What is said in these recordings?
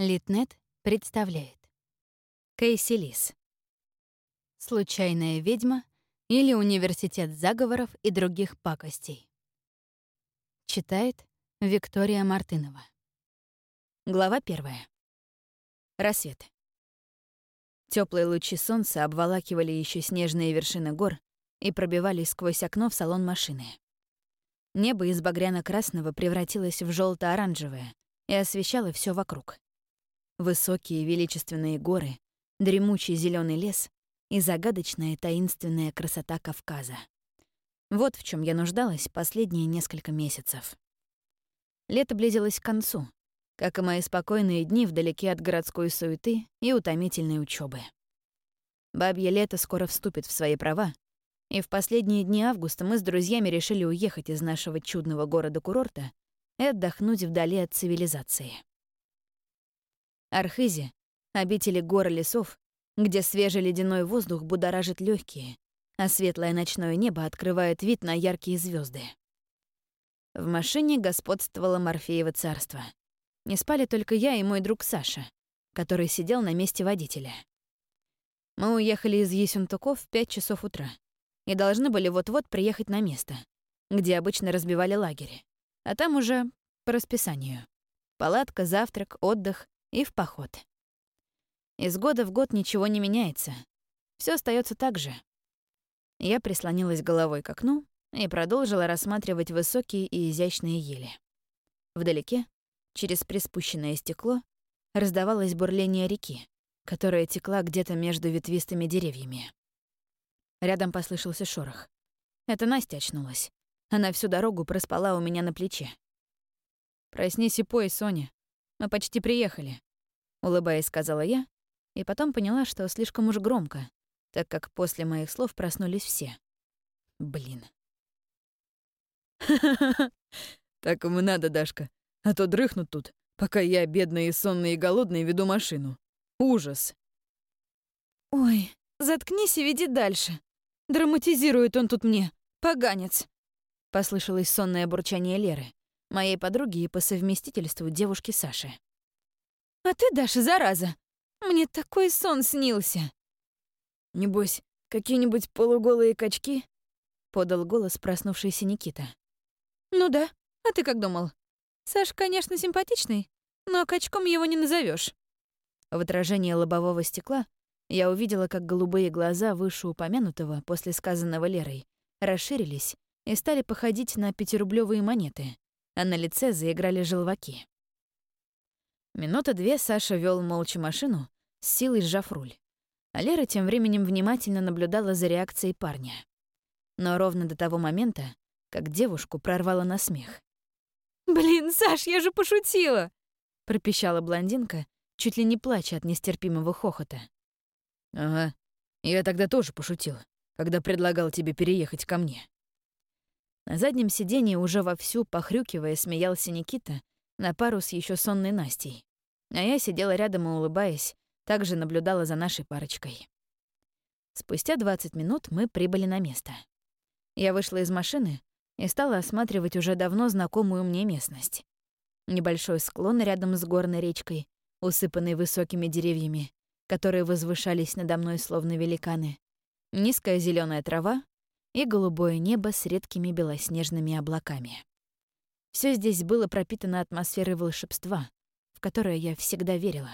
Литнет представляет. Кейси Лис. Случайная ведьма или университет заговоров и других пакостей. Читает Виктория Мартынова. Глава первая. Рассвет. Теплые лучи солнца обволакивали еще снежные вершины гор и пробивались сквозь окно в салон машины. Небо из багряно-красного превратилось в желто оранжевое и освещало все вокруг. Высокие величественные горы, дремучий зеленый лес и загадочная таинственная красота Кавказа. Вот в чем я нуждалась последние несколько месяцев. Лето близилось к концу, как и мои спокойные дни вдалеке от городской суеты и утомительной учебы. Бабье лето скоро вступит в свои права, и в последние дни августа мы с друзьями решили уехать из нашего чудного города-курорта и отдохнуть вдали от цивилизации. Архизи — обители гор и лесов, где свежий ледяной воздух будоражит легкие, а светлое ночное небо открывает вид на яркие звезды. В машине господствовало Морфеево царство. Не спали только я и мой друг Саша, который сидел на месте водителя. Мы уехали из Есентуков в 5 часов утра и должны были вот-вот приехать на место, где обычно разбивали лагерь. А там уже по расписанию. Палатка, завтрак, отдых и в поход. Из года в год ничего не меняется. Все остается так же. Я прислонилась головой к окну и продолжила рассматривать высокие и изящные ели. Вдалеке, через приспущенное стекло, раздавалось бурление реки, которая текла где-то между ветвистыми деревьями. Рядом послышался шорох. Это Настя очнулась. Она всю дорогу проспала у меня на плече. «Проснись и пой, Соня. Мы почти приехали», — улыбаясь, сказала я, и потом поняла, что слишком уж громко, так как после моих слов проснулись все. Блин. Так ему надо, Дашка. А то дрыхнут тут, пока я, бедный и сонный и голодный, веду машину. Ужас. Ой, заткнись и веди дальше. Драматизирует он тут мне, поганец. Послышалось сонное бурчание Леры моей подруги и по совместительству девушки Саши. «А ты, Даша, зараза! Мне такой сон снился!» «Небось, какие-нибудь полуголые качки?» — подал голос проснувшийся Никита. «Ну да, а ты как думал? Саш, конечно, симпатичный, но качком его не назовешь. В отражении лобового стекла я увидела, как голубые глаза вышеупомянутого после сказанного Лерой расширились и стали походить на пятирублевые монеты, а на лице заиграли желваки. Минута две Саша вел молча машину, с силой сжав руль. А Лера тем временем внимательно наблюдала за реакцией парня. Но ровно до того момента, как девушку прорвало на смех. «Блин, Саш, я же пошутила!» — пропищала блондинка, чуть ли не плача от нестерпимого хохота. «Ага, я тогда тоже пошутила, когда предлагал тебе переехать ко мне. На заднем сиденье уже вовсю, похрюкивая, смеялся Никита на пару с еще сонной Настей. А я сидела рядом и, улыбаясь, также наблюдала за нашей парочкой. Спустя 20 минут мы прибыли на место. Я вышла из машины и стала осматривать уже давно знакомую мне местность. Небольшой склон рядом с горной речкой, усыпанный высокими деревьями, которые возвышались надо мной словно великаны, низкая зеленая трава и голубое небо с редкими белоснежными облаками. Все здесь было пропитано атмосферой волшебства, в которое я всегда верила.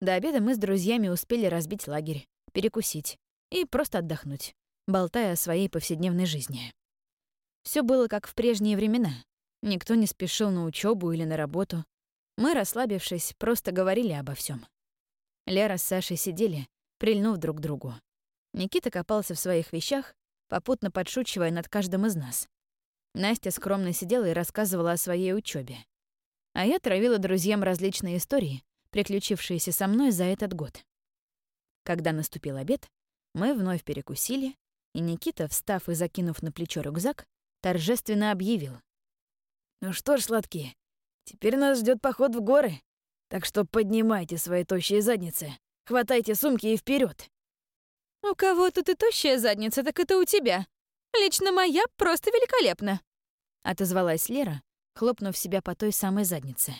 До обеда мы с друзьями успели разбить лагерь, перекусить и просто отдохнуть, болтая о своей повседневной жизни. Все было как в прежние времена. Никто не спешил на учебу или на работу. Мы, расслабившись, просто говорили обо всем. Лера с Сашей сидели, прильнув друг к другу. Никита копался в своих вещах, попутно подшучивая над каждым из нас. Настя скромно сидела и рассказывала о своей учебе. А я травила друзьям различные истории, приключившиеся со мной за этот год. Когда наступил обед, мы вновь перекусили, и Никита, встав и закинув на плечо рюкзак, торжественно объявил. «Ну что ж, сладкие, теперь нас ждет поход в горы, так что поднимайте свои тощие задницы, хватайте сумки и вперед. «У кого тут и тощая задница, так это у тебя. Лично моя просто великолепна», — отозвалась Лера, хлопнув себя по той самой заднице.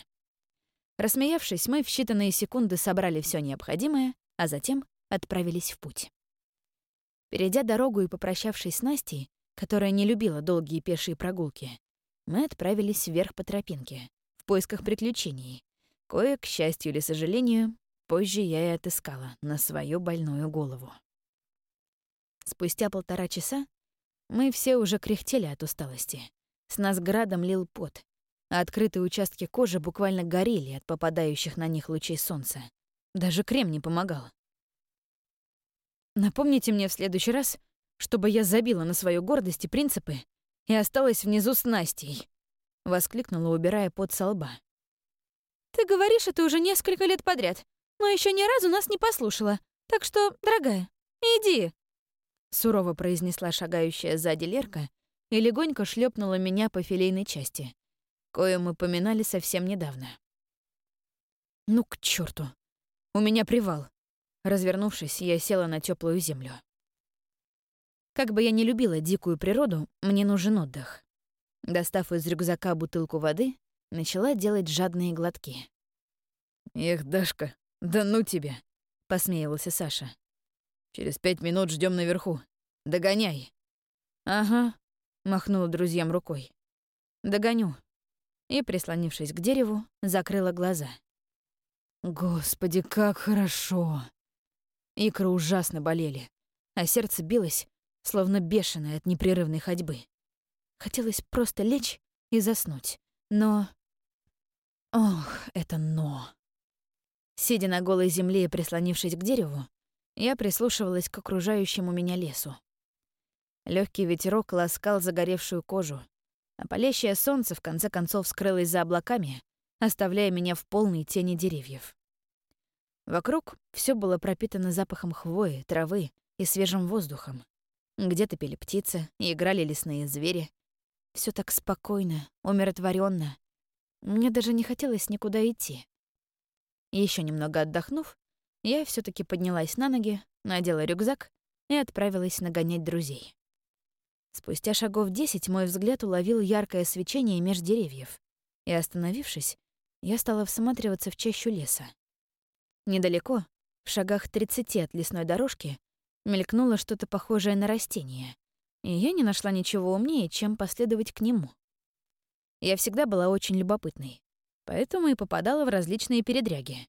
Рассмеявшись, мы в считанные секунды собрали все необходимое, а затем отправились в путь. Перейдя дорогу и попрощавшись с Настей, которая не любила долгие пешие прогулки, мы отправились вверх по тропинке, в поисках приключений. Кое, к счастью или сожалению, позже я и отыскала на свою больную голову. Спустя полтора часа мы все уже кряхтели от усталости. С нас градом лил пот, а открытые участки кожи буквально горели от попадающих на них лучей солнца. Даже крем не помогал. Напомните мне в следующий раз, чтобы я забила на свою гордость и принципы и осталась внизу с Настей», — воскликнула, убирая пот со лба. «Ты говоришь это уже несколько лет подряд, но еще ни разу нас не послушала. Так что, дорогая, иди!» Сурово произнесла шагающая сзади Лерка и легонько шлепнула меня по филейной части, кое мы поминали совсем недавно. «Ну к черту! У меня привал!» Развернувшись, я села на теплую землю. Как бы я ни любила дикую природу, мне нужен отдых. Достав из рюкзака бутылку воды, начала делать жадные глотки. «Эх, Дашка, да ну тебя!» — посмеивался Саша. «Через пять минут ждем наверху. Догоняй!» «Ага», — махнула друзьям рукой. «Догоню». И, прислонившись к дереву, закрыла глаза. «Господи, как хорошо!» Икры ужасно болели, а сердце билось, словно бешеное от непрерывной ходьбы. Хотелось просто лечь и заснуть, но... Ох, это «но». Сидя на голой земле и прислонившись к дереву, я прислушивалась к окружающему меня лесу. Легкий ветерок ласкал загоревшую кожу, а палящее солнце в конце концов скрылось за облаками, оставляя меня в полной тени деревьев. Вокруг все было пропитано запахом хвои, травы и свежим воздухом. Где-то пели птицы и играли лесные звери. Все так спокойно, умиротворенно. Мне даже не хотелось никуда идти. Еще немного отдохнув, я все таки поднялась на ноги, надела рюкзак и отправилась нагонять друзей. Спустя шагов десять мой взгляд уловил яркое свечение меж деревьев, и, остановившись, я стала всматриваться в чащу леса. Недалеко, в шагах 30 от лесной дорожки, мелькнуло что-то похожее на растение, и я не нашла ничего умнее, чем последовать к нему. Я всегда была очень любопытной, поэтому и попадала в различные передряги.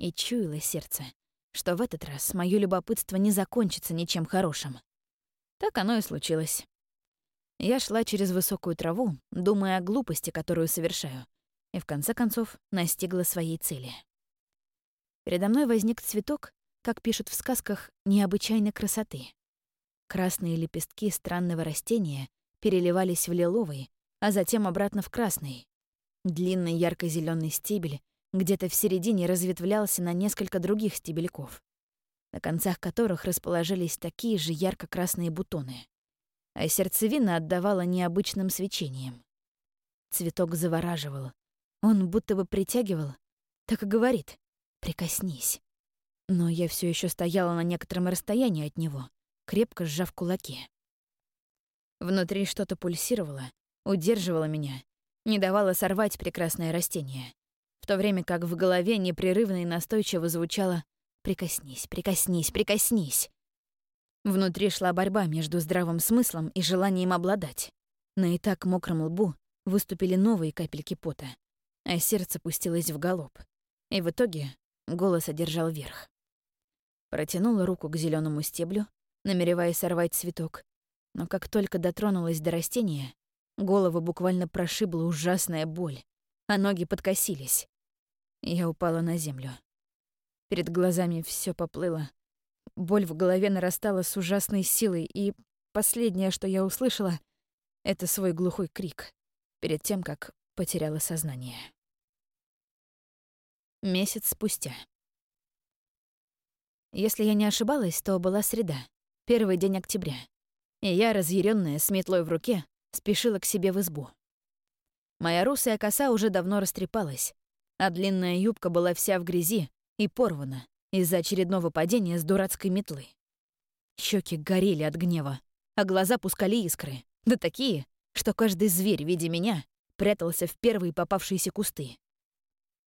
И чуяло сердце, что в этот раз моё любопытство не закончится ничем хорошим. Так оно и случилось. Я шла через высокую траву, думая о глупости, которую совершаю, и в конце концов настигла своей цели. Передо мной возник цветок, как пишут в сказках, необычайной красоты. Красные лепестки странного растения переливались в лиловый, а затем обратно в красный. Длинный ярко зеленый стебель где-то в середине разветвлялся на несколько других стебельков, на концах которых расположились такие же ярко-красные бутоны. А сердцевина отдавала необычным свечением. Цветок завораживал. Он будто бы притягивал, так и говорит Прикоснись. Но я все еще стояла на некотором расстоянии от него, крепко сжав кулаки. Внутри что-то пульсировало, удерживало меня, не давало сорвать прекрасное растение, то время как в голове непрерывно и настойчиво звучало «Прикоснись, прикоснись, прикоснись». Внутри шла борьба между здравым смыслом и желанием обладать. На и так мокром лбу выступили новые капельки пота, а сердце пустилось в галоп. И в итоге Голос одержал верх. Протянула руку к зеленому стеблю, намереваясь сорвать цветок, но как только дотронулась до растения, голову буквально прошибла ужасная боль, а ноги подкосились. Я упала на землю. Перед глазами все поплыло. Боль в голове нарастала с ужасной силой, и последнее, что я услышала, — это свой глухой крик перед тем, как потеряла сознание. Месяц спустя. Если я не ошибалась, то была среда, первый день октября. И я, разъяренная, с метлой в руке, спешила к себе в избу. Моя русая коса уже давно растрепалась, а длинная юбка была вся в грязи и порвана из-за очередного падения с дурацкой метлы. Щеки горели от гнева, а глаза пускали искры, да такие, что каждый зверь, видя меня, прятался в первые попавшиеся кусты.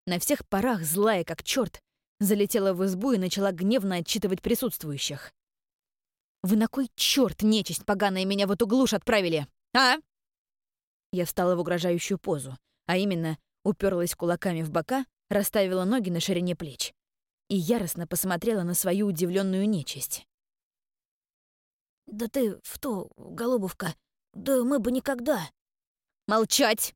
На всех парах, злая как черт, залетела в избу и начала гневно отчитывать присутствующих. «Вы на кой черт, нечисть поганая, меня в эту глушь отправили, а?» Я встала в угрожающую позу, а именно уперлась кулаками в бока, расставила ноги на ширине плеч и яростно посмотрела на свою удивленную нечисть. «Да ты в то, голубовка, да мы бы никогда...» «Молчать!»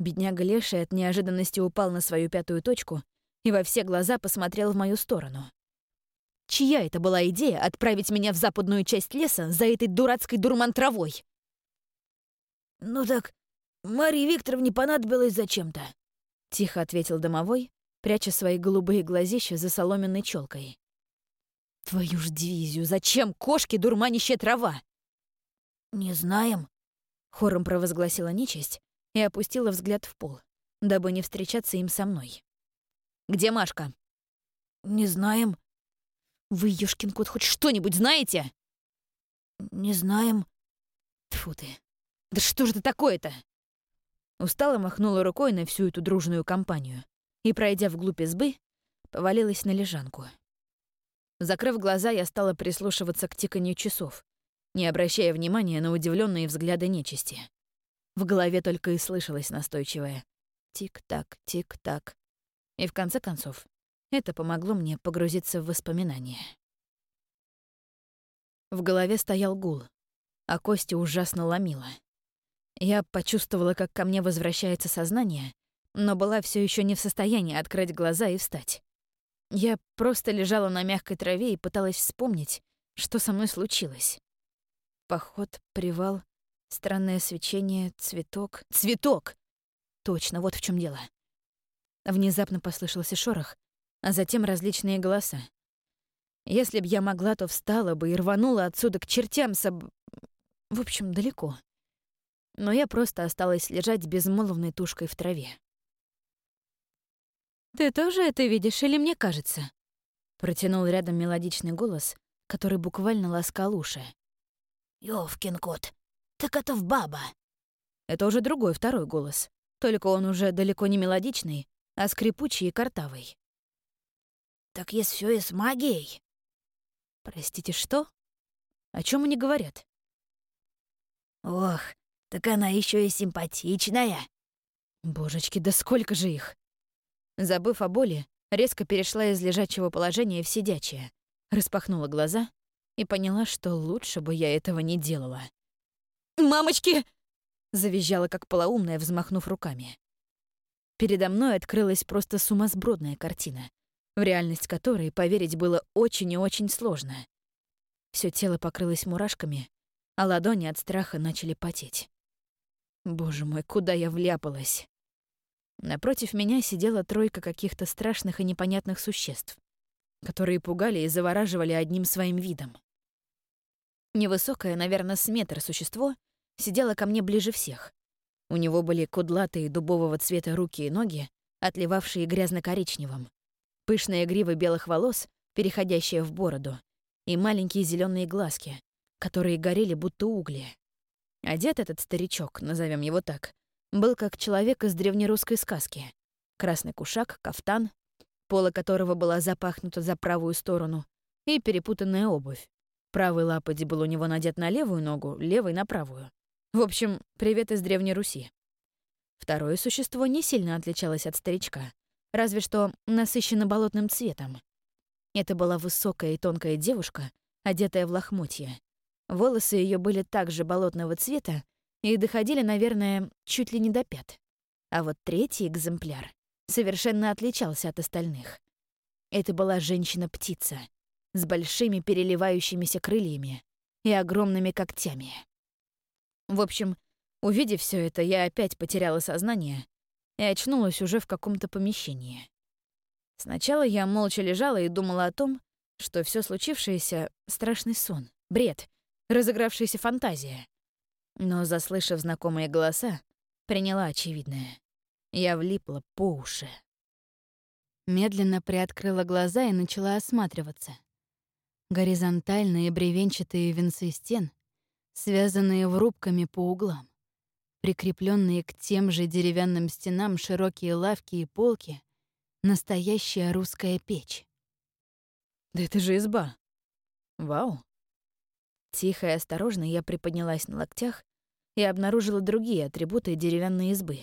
Бедняга Леший от неожиданности упал на свою пятую точку и во все глаза посмотрел в мою сторону. Чья это была идея отправить меня в западную часть леса за этой дурацкой дурман-травой? «Ну так, Марии Викторовне понадобилось зачем-то», — тихо ответил домовой, пряча свои голубые глазища за соломенной челкой. «Твою ж дивизию, зачем кошке дурманящая трава?» «Не знаем», — хором провозгласила нечисть и опустила взгляд в пол, дабы не встречаться им со мной. «Где Машка?» «Не знаем». «Вы, ёшкин кот, хоть что-нибудь знаете?» «Не знаем». Тфу ты. Да что же это такое-то? Устало махнула рукой на всю эту дружную компанию и, пройдя вглубь избы, повалилась на лежанку. Закрыв глаза, я стала прислушиваться к тиканью часов, не обращая внимания на удивленные взгляды нечисти. В голове только и слышалось настойчивое «тик-так, тик-так». И в конце концов, это помогло мне погрузиться в воспоминания. В голове стоял гул, а кости ужасно ломило. Я почувствовала, как ко мне возвращается сознание, но была все еще не в состоянии открыть глаза и встать. Я просто лежала на мягкой траве и пыталась вспомнить, что со мной случилось. Поход, привал, странное свечение, цветок. Цветок! Точно, вот в чем дело. Внезапно послышался шорох, а затем различные голоса. Если б я могла, то встала бы и рванула отсюда к чертям соб... В общем, далеко. Но я просто осталась лежать безмолвной тушкой в траве. «Ты тоже это видишь или мне кажется?» Протянул рядом мелодичный голос, который буквально ласкал уши. «Ёвкин кот, так это в баба!» Это уже другой, второй голос. Только он уже далеко не мелодичный, а скрипучий и картавый. «Так есть все и с магией!» «Простите, что? О чем они говорят?» «Ох, так она еще и симпатичная!» «Божечки, да сколько же их!» Забыв о боли, резко перешла из лежачего положения в сидячее, распахнула глаза и поняла, что лучше бы я этого не делала. «Мамочки!» — завизжала как полоумная, взмахнув руками. Передо мной открылась просто сумасбродная картина, в реальность которой поверить было очень и очень сложно. Все тело покрылось мурашками, а ладони от страха начали потеть. Боже мой, куда я вляпалась? Напротив меня сидела тройка каких-то страшных и непонятных существ, которые пугали и завораживали одним своим видом. Невысокое, наверное, с метр существо сидело ко мне ближе всех. У него были кудлатые дубового цвета руки и ноги, отливавшие грязно-коричневым, пышные гривы белых волос, переходящие в бороду, и маленькие зеленые глазки, которые горели будто угли. Одет этот старичок, назовем его так, был как человек из древнерусской сказки. Красный кушак, кафтан, пола которого была запахнута за правую сторону, и перепутанная обувь. Правый лапоть был у него надет на левую ногу, левый — на правую. В общем, привет из Древней Руси. Второе существо не сильно отличалось от старичка, разве что насыщенно болотным цветом. Это была высокая и тонкая девушка, одетая в лохмотья. Волосы ее были также болотного цвета, и доходили, наверное, чуть ли не до пят. А вот третий экземпляр совершенно отличался от остальных. Это была женщина-птица с большими переливающимися крыльями и огромными когтями. В общем, увидев все это, я опять потеряла сознание и очнулась уже в каком-то помещении. Сначала я молча лежала и думала о том, что все случившееся — страшный сон, бред, разыгравшаяся фантазия. Но, заслышав знакомые голоса, приняла очевидное. Я влипла по уши. Медленно приоткрыла глаза и начала осматриваться. Горизонтальные бревенчатые венцы стен, связанные врубками по углам, прикрепленные к тем же деревянным стенам широкие лавки и полки, Настоящая русская печь. Да это же изба. Вау. Тихо и осторожно я приподнялась на локтях и обнаружила другие атрибуты деревянной избы.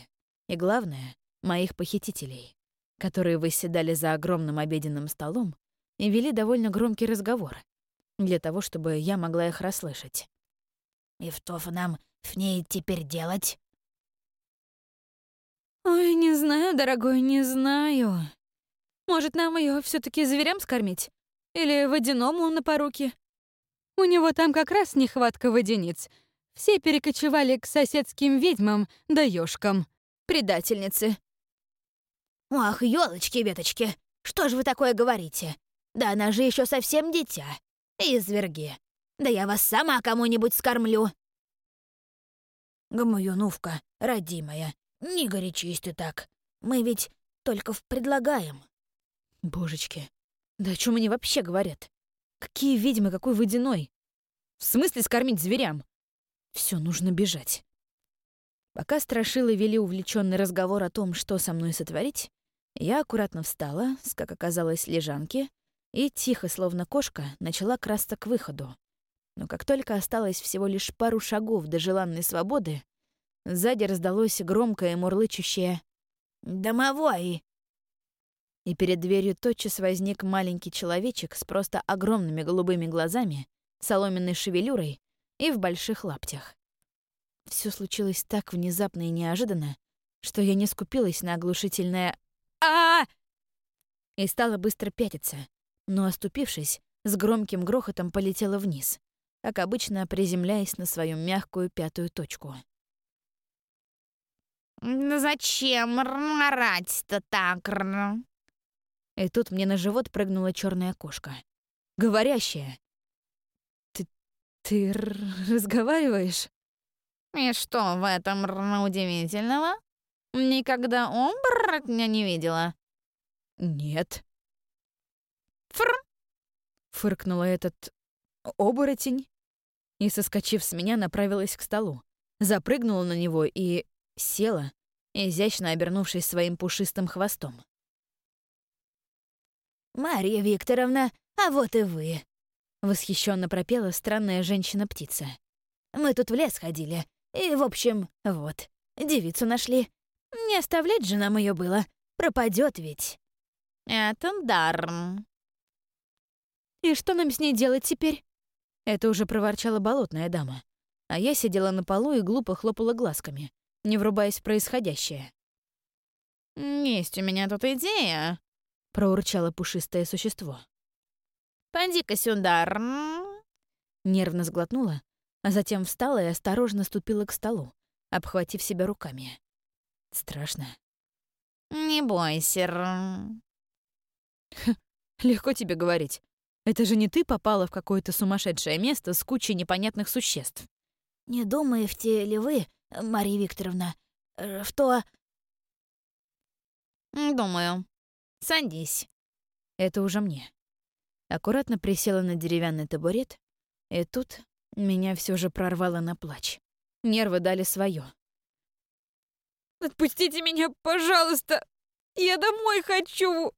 И главное — моих похитителей, которые выседали за огромным обеденным столом и вели довольно громкий разговор, для того, чтобы я могла их расслышать. «И что нам в ней теперь делать?» «Ой, не знаю, дорогой, не знаю. Может, нам ее все таки зверям скормить? Или водяному на поруки? У него там как раз нехватка водяниц. Все перекочевали к соседским ведьмам да ёшкам. Предательницы». «Ах, ёлочки-веточки, что же вы такое говорите? Да она же еще совсем дитя. Изверги. Да я вас сама кому-нибудь скормлю». «Гамаюнувка, родимая, не горячись ты так. Мы ведь только предлагаем». Божечки, да о чем они вообще говорят? Какие ведьмы, какой водяной? В смысле скормить зверям? Все, нужно бежать. Пока страшилы вели увлеченный разговор о том, что со мной сотворить, я аккуратно встала, с, как оказалось, лежанки, и тихо, словно кошка, начала красться к выходу. Но как только осталось всего лишь пару шагов до желанной свободы, сзади раздалось громкое мурлычущее «Домовой!». И перед дверью тотчас возник маленький человечек с просто огромными голубыми глазами, соломенной шевелюрой и в больших лаптях. Все случилось так внезапно и неожиданно, что я не скупилась на оглушительное а, И стала быстро пятиться, но, оступившись, с громким грохотом полетела вниз, как обычно приземляясь на свою мягкую пятую точку. «Ну зачем орать-то так?» И тут мне на живот прыгнула черная кошка. Говорящая. «Ты... ты разговариваешь?» «И что в этом удивительного?» Никогда оборотня не видела? Нет. Фр! Фыркнула этот оборотень и, соскочив с меня, направилась к столу. Запрыгнула на него и села, изящно обернувшись своим пушистым хвостом. «Марья Викторовна, а вот и вы!» — восхищенно пропела странная женщина-птица. «Мы тут в лес ходили, и, в общем, вот, девицу нашли. Не оставлять же нам ее было. Пропадет ведь. Это дар. И что нам с ней делать теперь? Это уже проворчала болотная дама. А я сидела на полу и глупо хлопала глазками, не врубаясь в происходящее. «Есть у меня тут идея», — проурчало пушистое существо. «Поди-ка сюда». Нервно сглотнула, а затем встала и осторожно ступила к столу, обхватив себя руками. Страшно. «Не бойся». Легко тебе говорить. Это же не ты попала в какое-то сумасшедшее место с кучей непонятных существ. «Не думаете ли вы, Мария Викторовна, э, что...» «Думаю. Садись». Это уже мне. Аккуратно присела на деревянный табурет, и тут меня все же прорвало на плач. Нервы дали свое. Отпустите меня, пожалуйста! Я домой хочу!»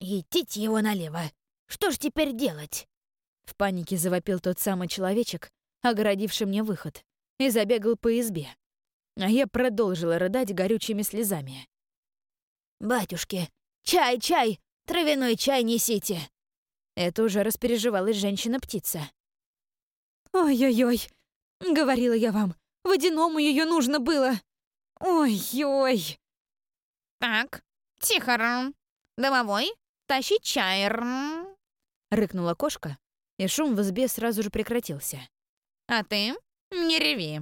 «Идите его налево. Что ж теперь делать?» В панике завопил тот самый человечек, огородивший мне выход, и забегал по избе. А я продолжила рыдать горючими слезами. «Батюшки, чай, чай! Травяной чай несите!» Это уже распереживалась женщина-птица. «Ой-ой-ой! Говорила я вам, водяному ее нужно было!» Ой-ой. Так, тихо, Домовой, тащи чай. Рыкнула кошка, и шум в избе сразу же прекратился. А ты не реви.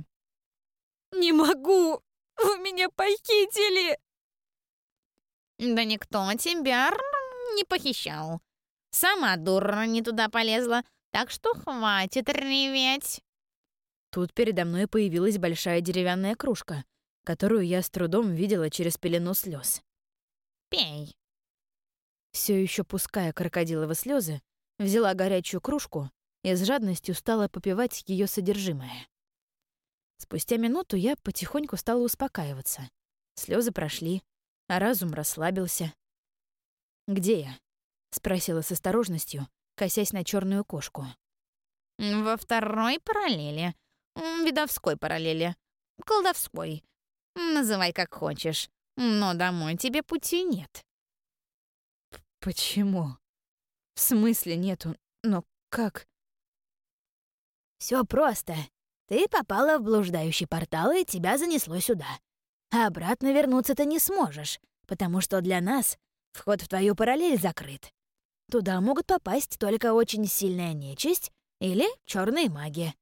Не могу. Вы меня похитили. Да никто тебя не похищал. Сама дура не туда полезла, так что хватит реветь. Тут передо мной появилась большая деревянная кружка, которую я с трудом видела через пелену слез. «Пей». Все еще пуская крокодиловы слезы, взяла горячую кружку и с жадностью стала попивать ее содержимое. Спустя минуту я потихоньку стала успокаиваться. Слезы прошли, а разум расслабился. Где я?» — спросила с осторожностью, косясь на черную кошку. «Во второй параллели. Видовской параллели. Колдовской. Называй как хочешь. Но домой тебе пути нет». «Почему? В смысле нету? Но как?» Все просто. Ты попала в блуждающий портал, и тебя занесло сюда. А обратно вернуться ты не сможешь, потому что для нас вход в твою параллель закрыт. Туда могут попасть только очень сильная нечисть или черные маги.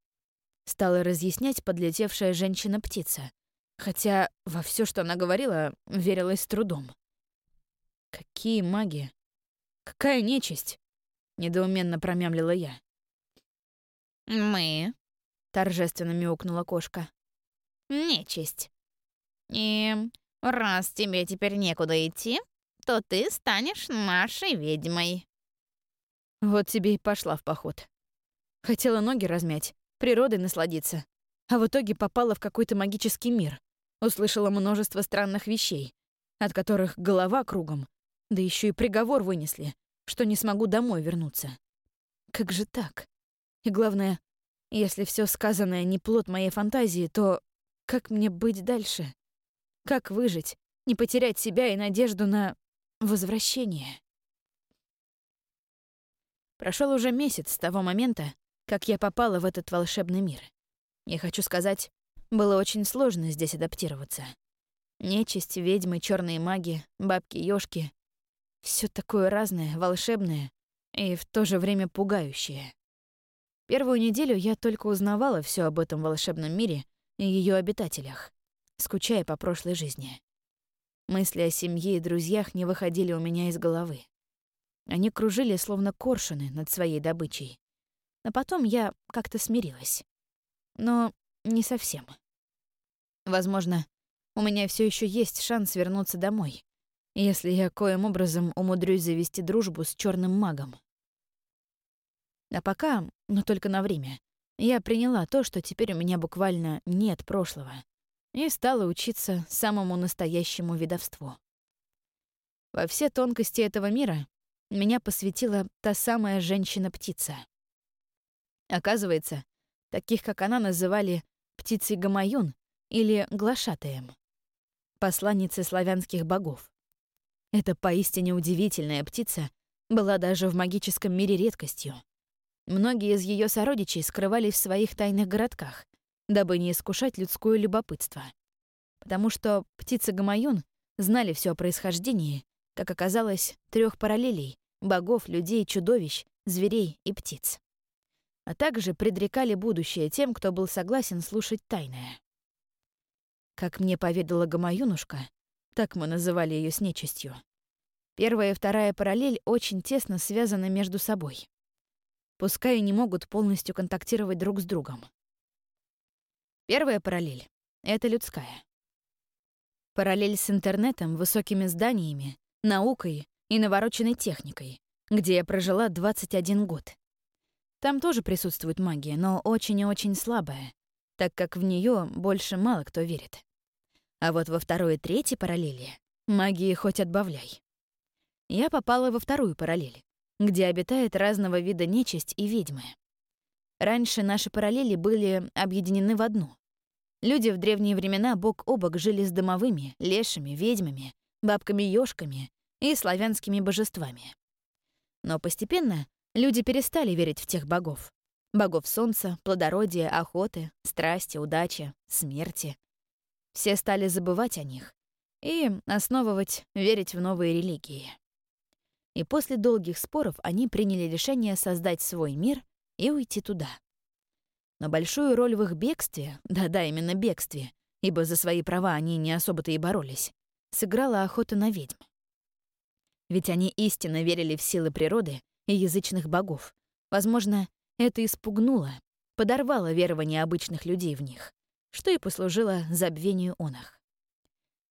Стала разъяснять подлетевшая женщина-птица, хотя во все, что она говорила, верилась с трудом. «Какие маги? Какая нечисть?» — недоуменно промямлила я. «Мы», — торжественно мяукнула кошка, — «нечисть. И раз тебе теперь некуда идти, то ты станешь нашей ведьмой». Вот тебе и пошла в поход. Хотела ноги размять, природой насладиться, а в итоге попала в какой-то магический мир. Услышала множество странных вещей, от которых голова кругом, да еще и приговор вынесли, что не смогу домой вернуться. Как же так? И главное, если все сказанное не плод моей фантазии, то как мне быть дальше? Как выжить, не потерять себя и надежду на возвращение? Прошел уже месяц с того момента, как я попала в этот волшебный мир. Я хочу сказать, было очень сложно здесь адаптироваться. Нечисть, ведьмы, черные маги, бабки-ёшки — все такое разное, волшебное и в то же время пугающее. Первую неделю я только узнавала все об этом волшебном мире и ее обитателях, скучая по прошлой жизни. Мысли о семье и друзьях не выходили у меня из головы. Они кружили, словно коршуны, над своей добычей. А потом я как-то смирилась. Но не совсем. Возможно, у меня все еще есть шанс вернуться домой, если я коим образом умудрюсь завести дружбу с черным магом. А пока, но только на время, я приняла то, что теперь у меня буквально нет прошлого, и стала учиться самому настоящему видовству. Во все тонкости этого мира меня посвятила та самая женщина-птица. Оказывается, таких, как она, называли птицей Гамаюн или глашатаем, посланницей славянских богов. Эта поистине удивительная птица была даже в магическом мире редкостью. Многие из ее сородичей скрывались в своих тайных городках, дабы не искушать людское любопытство. Потому что птицы Гамаюн знали все о происхождении, как оказалось, трех параллелей — богов, людей, чудовищ, зверей и птиц. А также предрекали будущее тем, кто был согласен слушать тайное. Как мне поведала Гамаюнушка, так мы называли ее с нечистью, первая и вторая параллель очень тесно связаны между собой пускай и не могут полностью контактировать друг с другом. Первая параллель — это людская. Параллель с интернетом, высокими зданиями, наукой и навороченной техникой, где я прожила 21 год. Там тоже присутствует магия, но очень и очень слабая, так как в нее больше мало кто верит. А вот во второй и третьей параллели магии хоть отбавляй. Я попала во вторую параллель, где обитает разного вида нечисть и ведьмы. Раньше наши параллели были объединены в одну. Люди в древние времена бок о бок жили с домовыми, лешими, ведьмами, бабками-ёшками и славянскими божествами. Но постепенно люди перестали верить в тех богов. Богов солнца, плодородия, охоты, страсти, удачи, смерти. Все стали забывать о них и основывать, верить в новые религии и после долгих споров они приняли решение создать свой мир и уйти туда. Но большую роль в их бегстве, да-да, именно бегстве, ибо за свои права они не особо-то и боролись, сыграла охота на ведьм. Ведь они истинно верили в силы природы и язычных богов. Возможно, это испугнуло, подорвало верование обычных людей в них, что и послужило забвению он их.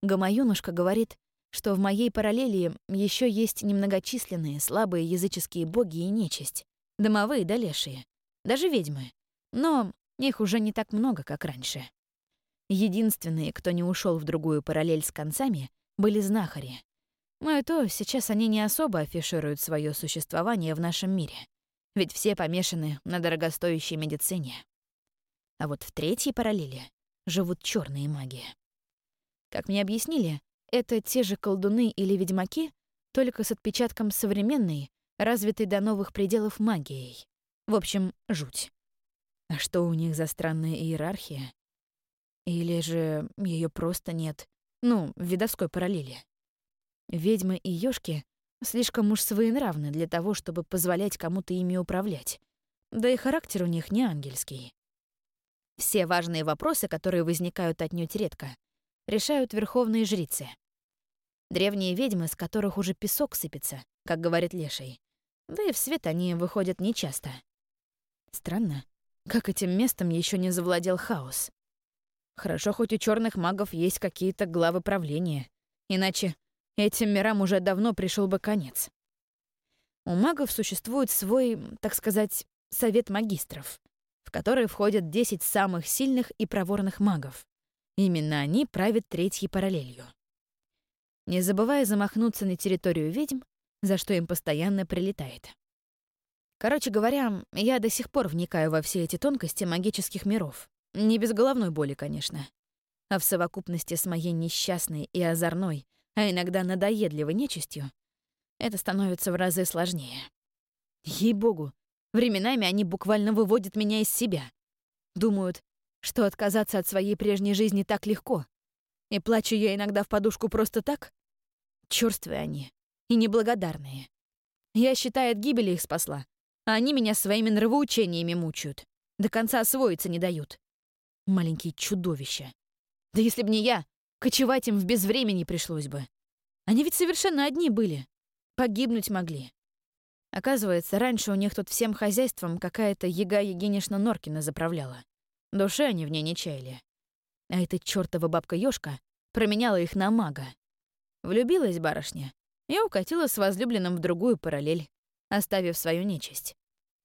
Гамаюнушка говорит, что в моей параллели еще есть немногочисленные слабые языческие боги и нечисть, домовые да лешие, даже ведьмы. Но их уже не так много, как раньше. Единственные, кто не ушел в другую параллель с концами, были знахари. Но и то сейчас они не особо афишируют свое существование в нашем мире, ведь все помешаны на дорогостоящей медицине. А вот в третьей параллели живут черные маги. Как мне объяснили, это те же колдуны или ведьмаки, только с отпечатком современной, развитой до новых пределов магией. В общем, жуть. А что у них за странная иерархия? Или же ее просто нет? Ну, в видовской параллели. Ведьмы и ёшки слишком уж своенравны для того, чтобы позволять кому-то ими управлять. Да и характер у них не ангельский. Все важные вопросы, которые возникают отнюдь редко, решают верховные жрицы. Древние ведьмы, с которых уже песок сыпется, как говорит Леший. Да и в свет они выходят нечасто. Странно, как этим местом еще не завладел хаос. Хорошо, хоть у черных магов есть какие-то главы правления, иначе этим мирам уже давно пришел бы конец. У магов существует свой, так сказать, совет магистров, в который входят 10 самых сильных и проворных магов. Именно они правят третьей параллелью. Не забывая замахнуться на территорию ведьм, за что им постоянно прилетает. Короче говоря, я до сих пор вникаю во все эти тонкости магических миров. Не без головной боли, конечно. А в совокупности с моей несчастной и озорной, а иногда надоедливой нечистью, это становится в разы сложнее. Ей-богу, временами они буквально выводят меня из себя. Думают, что отказаться от своей прежней жизни так легко. И плачу я иногда в подушку просто так. Чёрствые они и неблагодарные. Я считаю, от гибели их спасла, а они меня своими нравоучениями мучают. До конца освоиться не дают. Маленькие чудовища. Да если б не я, кочевать им в безвремени пришлось бы. Они ведь совершенно одни были. Погибнуть могли. Оказывается, раньше у них тут всем хозяйством какая-то Ега Егинишна Норкина заправляла. Души они в ней не чаяли. А эта чёртова бабка Ёшка променяла их на мага. Влюбилась барышня и укатила с возлюбленным в другую параллель, оставив свою нечисть.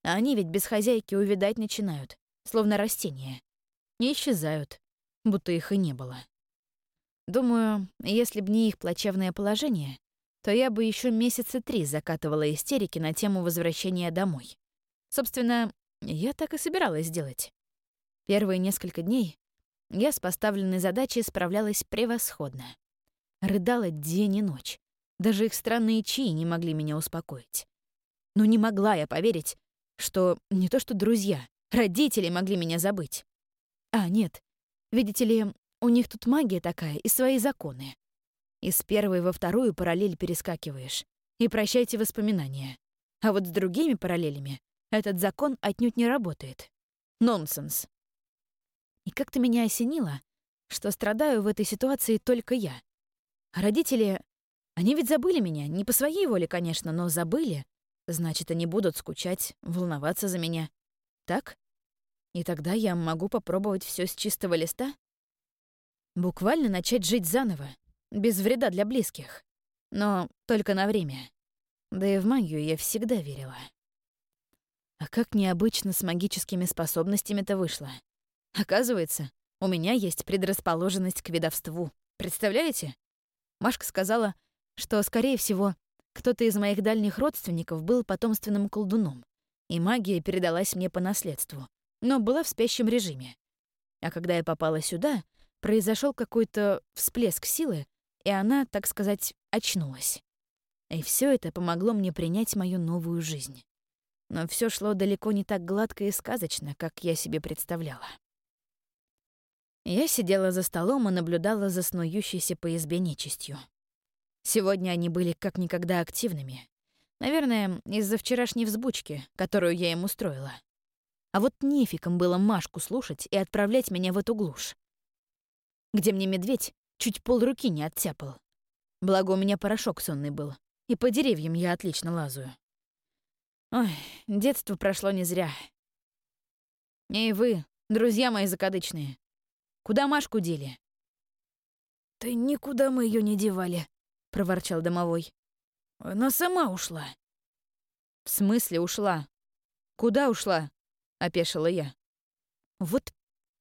А они ведь без хозяйки увидать начинают, словно растения. Не исчезают, будто их и не было. Думаю, если б не их плачевное положение, то я бы еще месяца три закатывала истерики на тему возвращения домой. Собственно, я так и собиралась сделать. Первые несколько дней я с поставленной задачей справлялась превосходно. Рыдала день и ночь. Даже их странные чаи не могли меня успокоить. Но не могла я поверить, что не то что друзья, родители могли меня забыть. А, нет, видите ли, у них тут магия такая и свои законы. Из первой во вторую параллель перескакиваешь. И прощайте воспоминания. А вот с другими параллелями этот закон отнюдь не работает. Нонсенс. И как-то меня осенило, что страдаю в этой ситуации только я. Родители, они ведь забыли меня, не по своей воле, конечно, но забыли. Значит, они будут скучать, волноваться за меня. Так? И тогда я могу попробовать все с чистого листа? Буквально начать жить заново, без вреда для близких. Но только на время. Да и в магию я всегда верила. А как необычно с магическими способностями-то вышло. Оказывается, у меня есть предрасположенность к ведовству. Представляете? Машка сказала, что, скорее всего, кто-то из моих дальних родственников был потомственным колдуном, и магия передалась мне по наследству, но была в спящем режиме. А когда я попала сюда, произошел какой-то всплеск силы, и она, так сказать, очнулась. И все это помогло мне принять мою новую жизнь. Но все шло далеко не так гладко и сказочно, как я себе представляла. Я сидела за столом и наблюдала за снующейся по избе нечистью. Сегодня они были как никогда активными. Наверное, из-за вчерашней взбучки, которую я им устроила. А вот нефиком было Машку слушать и отправлять меня в эту глушь. Где мне медведь чуть полруки не оттяпал. Благо, у меня порошок сонный был, и по деревьям я отлично лазаю. Ой, детство прошло не зря. И вы, друзья мои закадычные, Куда Машку дели?» «Да никуда мы ее не девали», — проворчал домовой. «Она сама ушла». «В смысле ушла? Куда ушла?» — опешила я. «Вот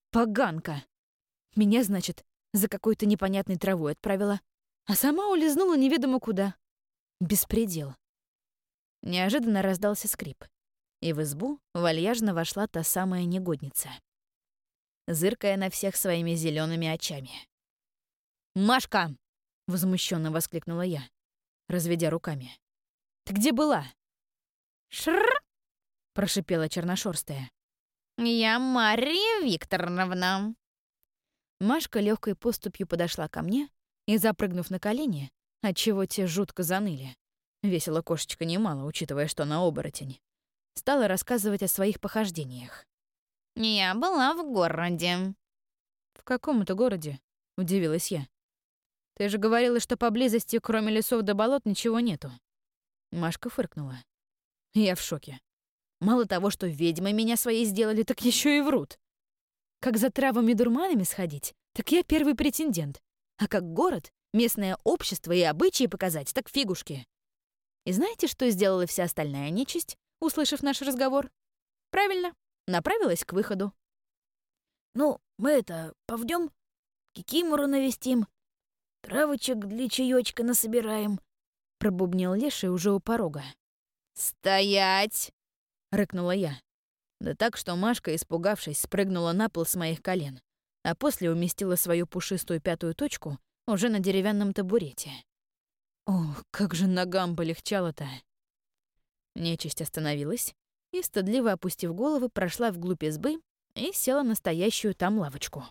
поганка. Меня, значит, за какой-то непонятной травой отправила, а сама улизнула неведомо куда. Беспредел. Неожиданно раздался скрип, и в избу вальяжно вошла та самая негодница, зыркая на всех своими зелеными очами. «Машка!» — возмущенно воскликнула я, разведя руками. «Ты где была?» «Шррр!» — прошипела черношерстая. «Я Мария Викторовна». Машка легкой поступью подошла ко мне и, запрыгнув на колени, отчего те жутко заныли, весила кошечка немало, учитывая, что она оборотень, стала рассказывать о своих похождениях. «Я была в городе». «В каком это городе?» — удивилась я. «Ты же говорила, что поблизости, кроме лесов да болот, ничего нету». Машка фыркнула. Я в шоке. Мало того, что ведьмы меня своей сделали, так еще и врут. Как за травами-дурманами сходить, так я первый претендент. А как город, местное общество и обычаи показать, так фигушки. И знаете, что сделала вся остальная нечисть, услышав наш разговор? Правильно, направилась к выходу. «Ну, мы это, повдем, кикимору навестим, травочек для чаечка насобираем», — пробубнил Леший уже у порога. «Стоять!» — рыкнула я. Да так, что Машка, испугавшись, спрыгнула на пол с моих колен, а после уместила свою пушистую пятую точку уже на деревянном табурете. Ох, как же ногам полегчало-то. Нечисть остановилась и, стыдливо опустив голову, прошла вглубь избы и села на стоящую там лавочку.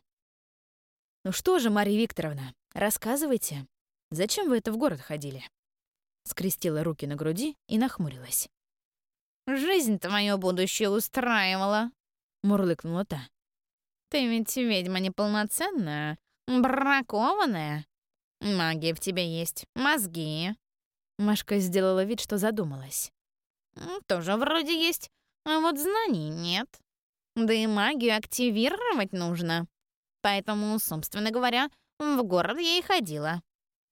«Ну что же, Мария Викторовна, рассказывайте, зачем вы это в город ходили?» Скрестила руки на груди и нахмурилась. «Жизнь твою будущее устраивала», — мурлыкнула та. «Ты ведь ведьма неполноценная, бракованная, Магия в тебе есть, мозги. Машка сделала вид, что задумалась. Тоже вроде есть, а вот знаний нет. Да и магию активировать нужно. Поэтому, собственно говоря, в город я и ходила.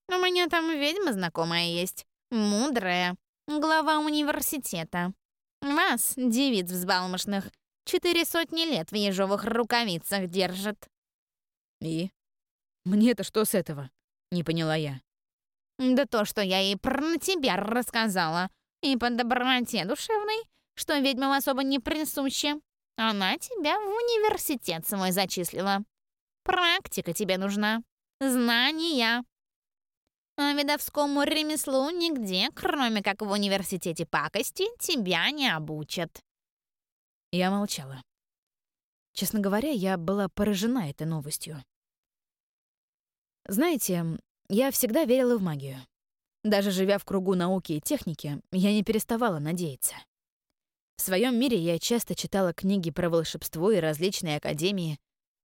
У меня там ведьма знакомая есть, мудрая, глава университета. Вас, девиц взбалмошных, четыре сотни лет в ежовых рукавицах держит. И? Мне-то что с этого? Не поняла я. Да то, что я ей про тебя рассказала. И по доброте душевной, что ведьмам особо не присуще. Она тебя в университет свой зачислила. Практика тебе нужна. Знания. А видовскому ремеслу нигде, кроме как в университете пакости, тебя не обучат. Я молчала. Честно говоря, я была поражена этой новостью. Знаете, я всегда верила в магию. Даже живя в кругу науки и техники, я не переставала надеяться. В своем мире я часто читала книги про волшебство и различные академии,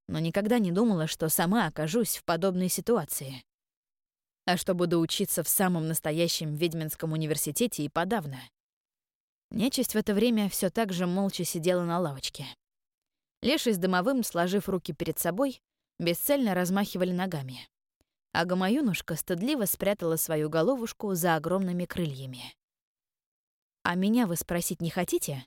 но никогда не думала, что сама окажусь в подобной ситуации. А что буду учиться в самом настоящем ведьминском университете и подавно. Нечисть в это время все так же молча сидела на лавочке. Леший с дымовым, сложив руки перед собой, бесцельно размахивали ногами а Гамаюнушка стыдливо спрятала свою головушку за огромными крыльями. «А меня вы спросить не хотите?»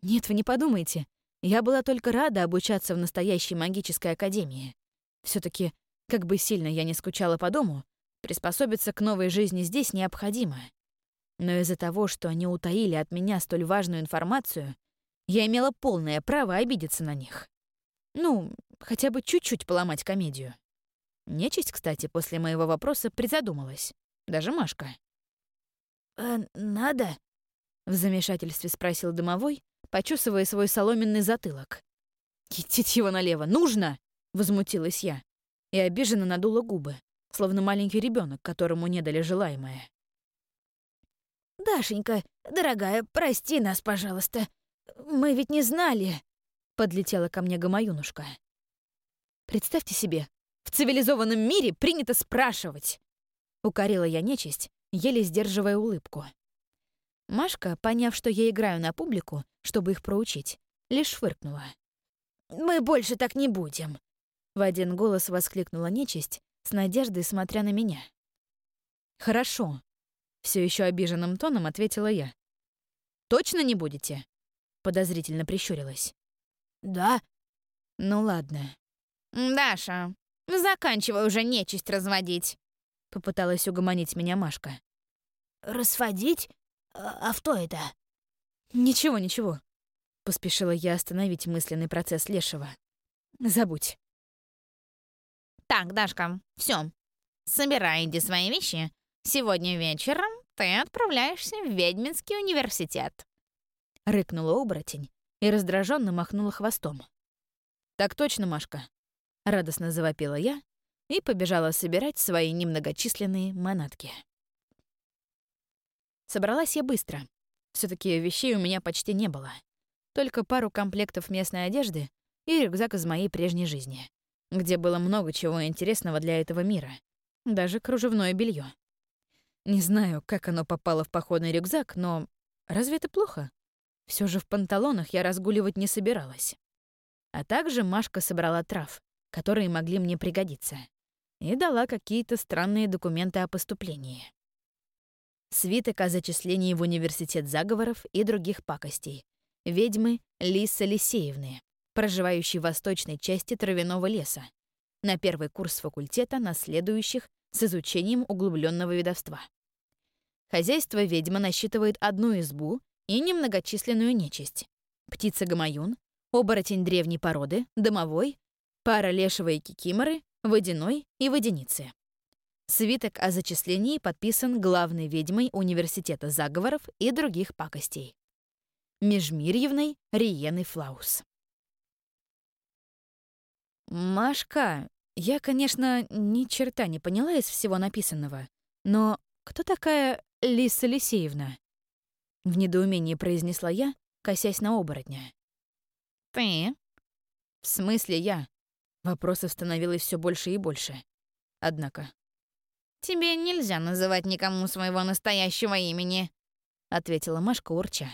«Нет, вы не подумайте. Я была только рада обучаться в настоящей магической академии. все таки как бы сильно я не скучала по дому, приспособиться к новой жизни здесь необходимо. Но из-за того, что они утаили от меня столь важную информацию, я имела полное право обидеться на них. Ну, хотя бы чуть-чуть поломать комедию. Нечисть, кстати, после моего вопроса призадумалась. Даже Машка. «А надо?» — в замешательстве спросил домовой, почесывая свой соломенный затылок. «Идите его налево! Нужно!» — возмутилась я. И обиженно надула губы, словно маленький ребенок, которому не дали желаемое. «Дашенька, дорогая, прости нас, пожалуйста. Мы ведь не знали», — подлетела ко мне гамаюнушка. Представьте себе, в цивилизованном мире принято спрашивать. Укорила я нечисть, еле сдерживая улыбку. Машка, поняв, что я играю на публику, чтобы их проучить, лишь фыркнула. «Мы больше так не будем», — в один голос воскликнула нечисть, с надеждой смотря на меня. «Хорошо», — все еще обиженным тоном ответила я. «Точно не будете?» — подозрительно прищурилась. «Да». «Ну ладно». «Даша, Заканчивай уже нечисть разводить», — попыталась угомонить меня Машка. расфодить? А, а что это?» «Ничего, ничего», — поспешила я остановить мысленный процесс Лешего. «Забудь». «Так, Дашка, все. Собирай иди свои вещи. Сегодня вечером ты отправляешься в Ведьминский университет». Рыкнула оборотень и раздраженно махнула хвостом. «Так точно, Машка», — радостно завопила я и побежала собирать свои немногочисленные манатки. Собралась я быстро. Все таки вещей у меня почти не было. Только пару комплектов местной одежды и рюкзак из моей прежней жизни, где было много чего интересного для этого мира. Даже кружевное белье. Не знаю, как оно попало в походный рюкзак, но разве это плохо? Все же в панталонах я разгуливать не собиралась. А также Машка собрала трав, которые могли мне пригодиться, и дала какие-то странные документы о поступлении свиток о зачислении в университет заговоров и других пакостей, ведьмы Лисы Лисеевны, проживающей в восточной части травяного леса, на первый курс факультета на следующих с изучением углубленного ведовства. Хозяйство ведьмы насчитывает одну избу и немногочисленную нечисть. Птица-гамаюн, оборотень древней породы, домовой, пара лешего и кикиморы, водяной и водяницы. Свиток о зачислении подписан главной ведьмой Университета заговоров и других пакостей. Межмирьевной Риеной Флаус. «Машка, я, конечно, ни черта не поняла из всего написанного, но кто такая Лиса Лисеевна?» В недоумении произнесла я, косясь на оборотня. «Ты?» «В смысле я?» Вопросов становилось все больше и больше. Однако «Тебе нельзя называть никому своего настоящего имени», — ответила Машка урча.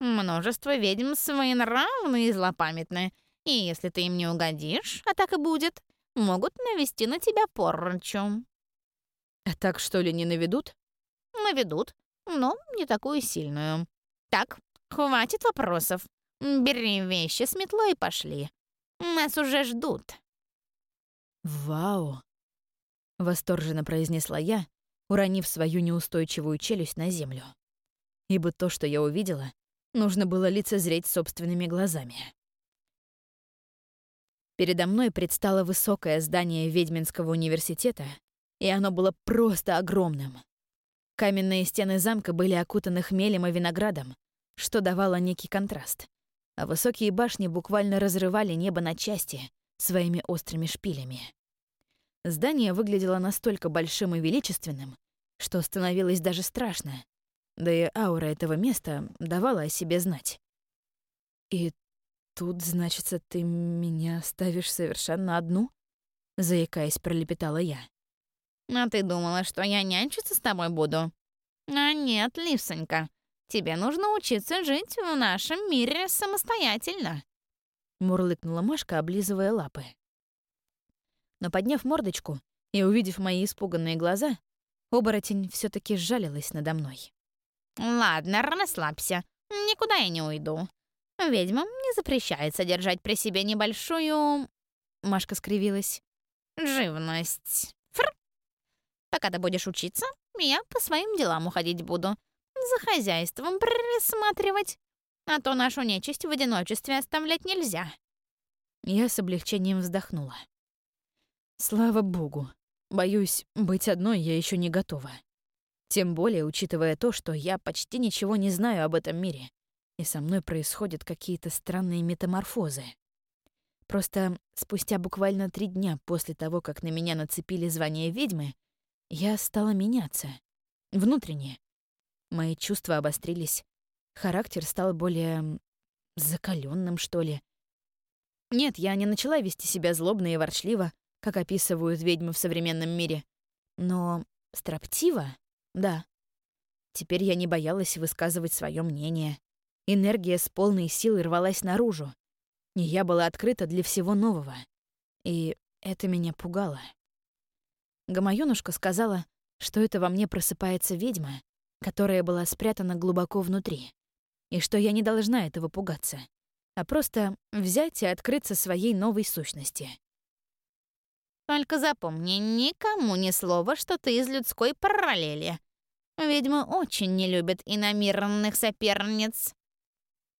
«Множество ведьм своенравны и злопамятны, и если ты им не угодишь, а так и будет, могут навести на тебя порчу». «А так что ли не наведут?» «Наведут, но не такую сильную. Так, хватит вопросов. Бери вещи с метлой и пошли. Нас уже ждут». «Вау!» — восторженно произнесла я, уронив свою неустойчивую челюсть на землю. Ибо то, что я увидела, нужно было лицезреть собственными глазами. Передо мной предстало высокое здание Ведьминского университета, и оно было просто огромным. Каменные стены замка были окутаны хмелем и виноградом, что давало некий контраст, а высокие башни буквально разрывали небо на части своими острыми шпилями. Здание выглядело настолько большим и величественным, что становилось даже страшно. Да и аура этого места давала о себе знать. «И тут, значится, ты меня оставишь совершенно одну?» — заикаясь, пролепетала я. «А ты думала, что я нянчиться с тобой буду?» «А нет, Лисонька, тебе нужно учиться жить в нашем мире самостоятельно», — мурлыкнула Машка, облизывая лапы но подняв мордочку и увидев мои испуганные глаза, оборотень все таки сжалилась надо мной. «Ладно, расслабься. Никуда я не уйду. Ведьмам не запрещается держать при себе небольшую...» Машка скривилась. «Живность. Фр. Пока ты будешь учиться, я по своим делам уходить буду. За хозяйством присматривать. А то нашу нечисть в одиночестве оставлять нельзя». Я с облегчением вздохнула. Слава богу. Боюсь, быть одной я еще не готова. Тем более, учитывая то, что я почти ничего не знаю об этом мире, и со мной происходят какие-то странные метаморфозы. Просто спустя буквально три дня после того, как на меня нацепили звание ведьмы, я стала меняться. Внутренне. Мои чувства обострились. Характер стал более... закаленным, что ли. Нет, я не начала вести себя злобно и ворчливо, как описывают ведьмы в современном мире. Но строптиво — да. Теперь я не боялась высказывать свое мнение. Энергия с полной силой рвалась наружу. И я была открыта для всего нового. И это меня пугало. Гамаюнушка сказала, что это во мне просыпается ведьма, которая была спрятана глубоко внутри, и что я не должна этого пугаться, а просто взять и открыться своей новой сущности. Только запомни, никому ни слова, что ты из людской параллели. Ведьмы очень не любят иномирных соперниц».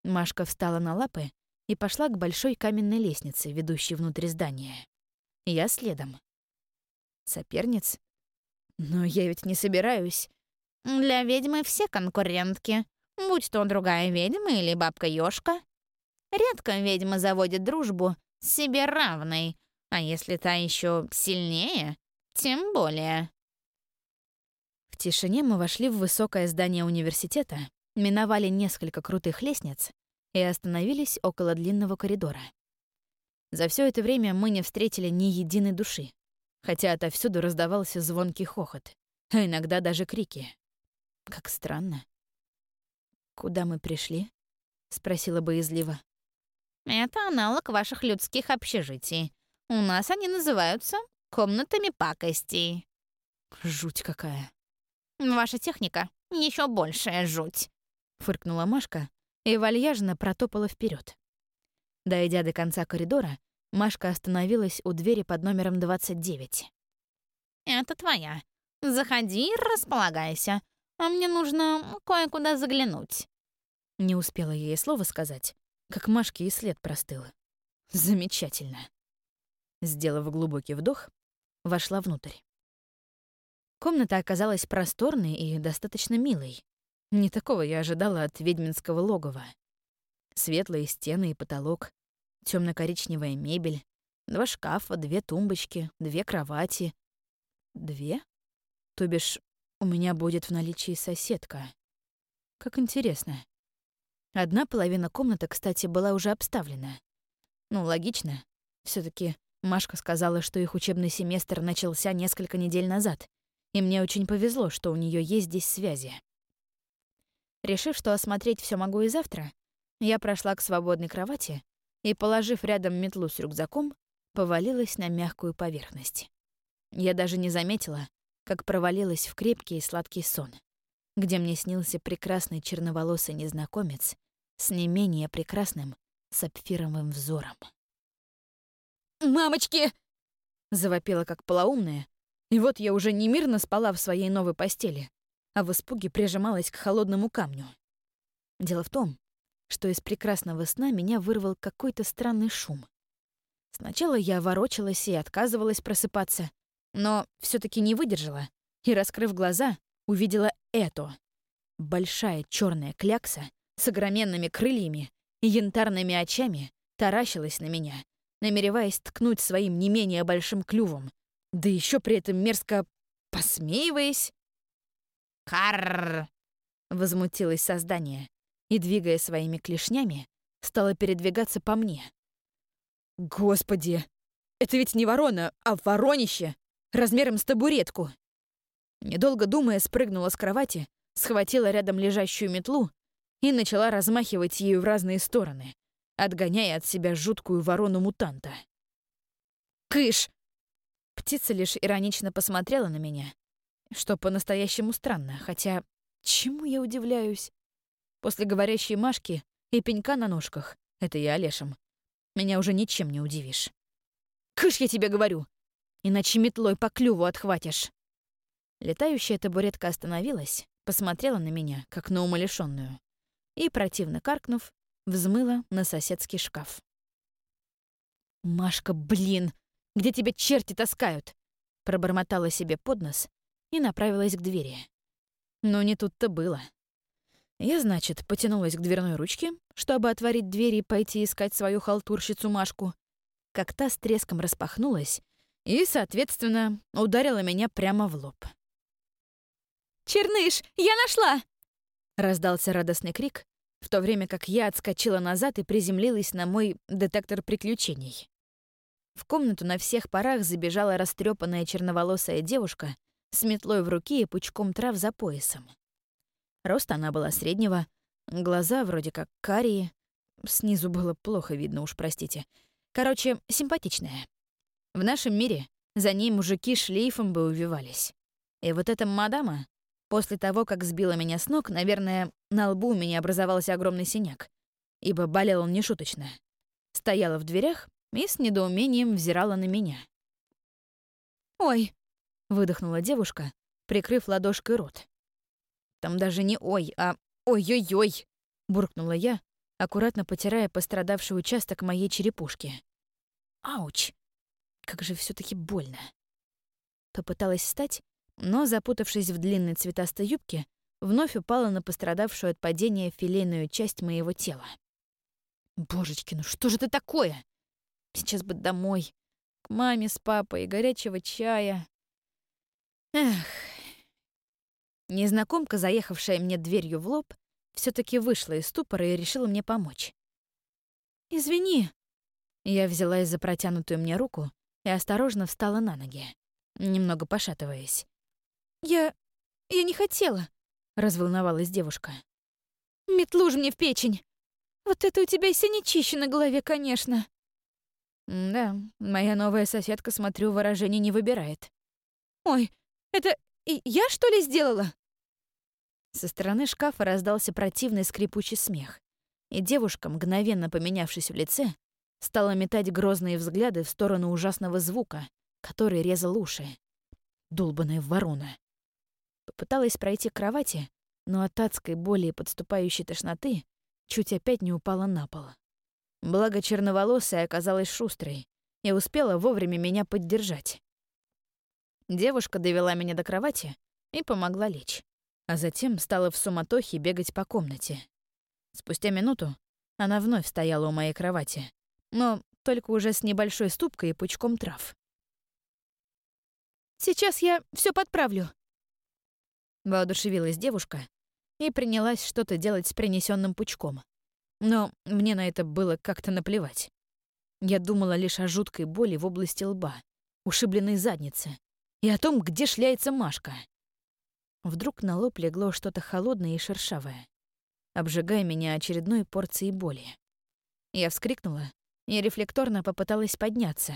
Машка встала на лапы и пошла к большой каменной лестнице, ведущей внутрь здания. Я следом. Соперниц? Но я ведь не собираюсь. Для ведьмы все конкурентки, будь то другая ведьма или бабка Ёшка. Редко ведьма заводит дружбу с себе равной, а если та еще сильнее, тем более. В тишине мы вошли в высокое здание университета, миновали несколько крутых лестниц и остановились около длинного коридора. За все это время мы не встретили ни единой души, хотя отовсюду раздавался звонкий хохот, а иногда даже крики. Как странно. «Куда мы пришли?» — спросила боязливо. «Это аналог ваших людских общежитий. У нас они называются комнатами пакостей». «Жуть какая!» «Ваша техника — еще большая жуть», — фыркнула Машка и вальяжно протопала вперед. Дойдя до конца коридора, Машка остановилась у двери под номером 29. «Это твоя. Заходи располагайся а мне нужно кое-куда заглянуть». Не успела ей слово сказать, как Машке и след простыл. Замечательно. Сделав глубокий вдох, вошла внутрь. Комната оказалась просторной и достаточно милой. Не такого я ожидала от ведьминского логова. Светлые стены и потолок, темно коричневая мебель, два шкафа, две тумбочки, две кровати. Две? То бишь, у меня будет в наличии соседка. Как интересно. Одна половина комнаты, кстати, была уже обставлена. Ну, логично. все таки Машка сказала, что их учебный семестр начался несколько недель назад, и мне очень повезло, что у нее есть здесь связи. Решив, что осмотреть все могу и завтра, я прошла к свободной кровати и, положив рядом метлу с рюкзаком, повалилась на мягкую поверхность. Я даже не заметила, как провалилась в крепкий и сладкий сон, где мне снился прекрасный черноволосый незнакомец с не менее прекрасным сапфировым взором. «Мамочки!» — завопила как полоумная, и вот я уже не мирно спала в своей новой постели, а в испуге прижималась к холодному камню. Дело в том, что из прекрасного сна меня вырвал какой-то странный шум. Сначала я ворочалась и отказывалась просыпаться, но все таки не выдержала и, раскрыв глаза, увидела это. Большая черная клякса с огроменными крыльями и янтарными очами таращилась на меня, намереваясь ткнуть своим не менее большим клювом, да еще при этом мерзко посмеиваясь. «Карр!» — возмутилось создание и, двигая своими клешнями, стало передвигаться по мне. «Господи! Это ведь не ворона, а воронище!» размером с табуретку. Недолго думая, спрыгнула с кровати, схватила рядом лежащую метлу и начала размахивать ею в разные стороны, отгоняя от себя жуткую ворону-мутанта. «Кыш!» Птица лишь иронично посмотрела на меня, что по-настоящему странно, хотя чему я удивляюсь? После говорящей Машки и пенька на ножках, это я Олешем, меня уже ничем не удивишь. «Кыш, я тебе говорю! иначе метлой по клюву отхватишь. Летающая табуретка остановилась, посмотрела на меня, как на умалишённую, и, противно каркнув, взмыла на соседский шкаф. «Машка, блин, где тебя черти таскают?» Пробормотала себе под нос и направилась к двери. Но не тут-то было. Я, значит, потянулась к дверной ручке, чтобы отворить дверь и пойти искать свою халтурщицу Машку, как та с треском распахнулась, и, соответственно, ударила меня прямо в лоб. «Черныш, я нашла!» Раздался радостный крик, в то время как я отскочила назад и приземлилась на мой детектор приключений. В комнату на всех парах забежала растрепанная черноволосая девушка с метлой в руке и пучком трав за поясом. Рост она была среднего, глаза вроде как карие, снизу было плохо видно, уж простите. Короче, симпатичная. В нашем мире за ней мужики шлейфом бы увивались. И вот эта мадама, после того, как сбила меня с ног, наверное, на лбу у меня образовался огромный синяк, ибо болел он нешуточно. Стояла в дверях и с недоумением взирала на меня. «Ой!» — выдохнула девушка, прикрыв ладошкой рот. Там даже не «ой», а «ой-ой-ой», — буркнула я, аккуратно потирая пострадавший участок моей черепушки. Ауч! Как же все таки больно. Попыталась встать, но, запутавшись в длинной цветастой юбке, вновь упала на пострадавшую от падения филейную часть моего тела. Божечки, ну что же это такое? Сейчас бы домой, к маме с папой, горячего чая. Эх. Незнакомка, заехавшая мне дверью в лоб, все таки вышла из ступора и решила мне помочь. «Извини». Я взялась за протянутую мне руку и осторожно встала на ноги, немного пошатываясь. «Я... я не хотела», — разволновалась девушка. «Метлу ж мне в печень! Вот это у тебя синячище на голове, конечно!» «Да, моя новая соседка, смотрю, выражений не выбирает». «Ой, это и я, что ли, сделала?» Со стороны шкафа раздался противный скрипучий смех, и девушка, мгновенно поменявшись в лице, стала метать грозные взгляды в сторону ужасного звука, который резал уши. Долбаная ворона. Попыталась пройти к кровати, но от адской боли и подступающей тошноты чуть опять не упала на пол. Благо черноволосая оказалась шустрой и успела вовремя меня поддержать. Девушка довела меня до кровати и помогла лечь а затем стала в суматохе бегать по комнате. Спустя минуту она вновь стояла у моей кровати, но только уже с небольшой ступкой и пучком трав. «Сейчас я все подправлю», — воодушевилась девушка и принялась что-то делать с принесенным пучком. Но мне на это было как-то наплевать. Я думала лишь о жуткой боли в области лба, ушибленной заднице и о том, где шляется Машка. Вдруг на лоб легло что-то холодное и шершавое, обжигая меня очередной порцией боли. Я вскрикнула и рефлекторно попыталась подняться,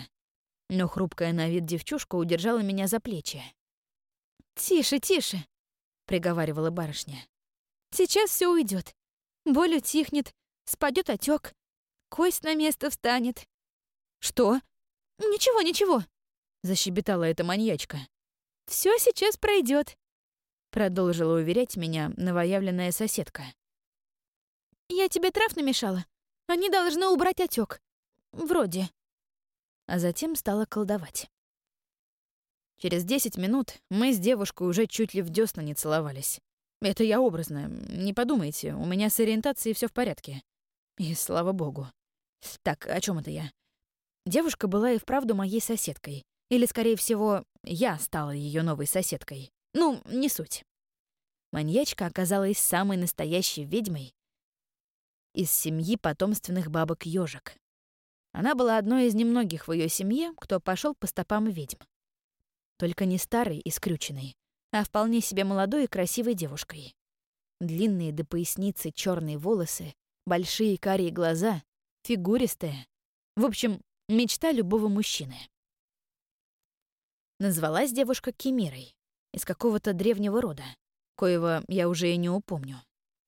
но хрупкая на вид девчушка удержала меня за плечи. «Тише, тише!» — приговаривала барышня. «Сейчас все уйдет. Боль утихнет, спадет отек, кость на место встанет». «Что?» «Ничего, ничего», — защебетала эта маньячка. Все сейчас пройдет продолжила уверять меня новоявленная соседка. «Я тебе трав намешала. Они должны убрать отек. Вроде». А затем стала колдовать. Через десять минут мы с девушкой уже чуть ли в дёсна не целовались. Это я образно, не подумайте, у меня с ориентацией все в порядке. И слава богу. Так, о чем это я? Девушка была и вправду моей соседкой. Или, скорее всего, я стала ее новой соседкой. Ну, не суть. Маньячка оказалась самой настоящей ведьмой из семьи потомственных бабок ёжик. Она была одной из немногих в ее семье, кто пошел по стопам ведьм. Только не старой и скрюченной, а вполне себе молодой и красивой девушкой. Длинные до поясницы черные волосы, большие карие глаза, фигуристая. В общем, мечта любого мужчины. Назвалась девушка Кемирой из какого-то древнего рода, коего я уже и не упомню,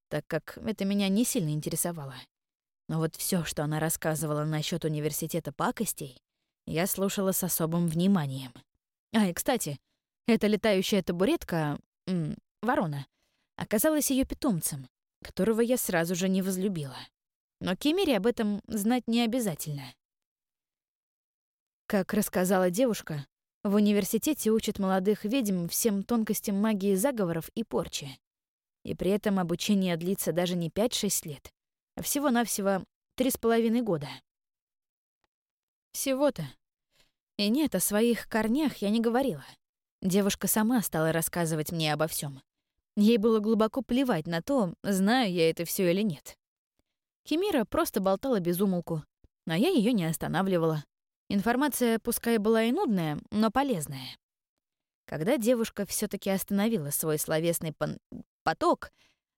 так как это меня не сильно интересовало. Но вот все, что она рассказывала насчет университета пакостей, я слушала с особым вниманием. А, и, кстати, эта летающая табуретка, м, ворона, оказалась ее питомцем, которого я сразу же не возлюбила. Но Кемере об этом знать не обязательно. Как рассказала девушка, в университете учат молодых ведьм всем тонкостям магии заговоров и порчи. И при этом обучение длится даже не 5-6 лет, а всего-навсего три с половиной года. Всего-то. И нет, о своих корнях я не говорила. Девушка сама стала рассказывать мне обо всем. Ей было глубоко плевать на то, знаю я это все или нет. Кемира просто болтала без умолку, а я ее не останавливала. Информация, пускай была и нудная, но полезная. Когда девушка все таки остановила свой словесный пон... поток,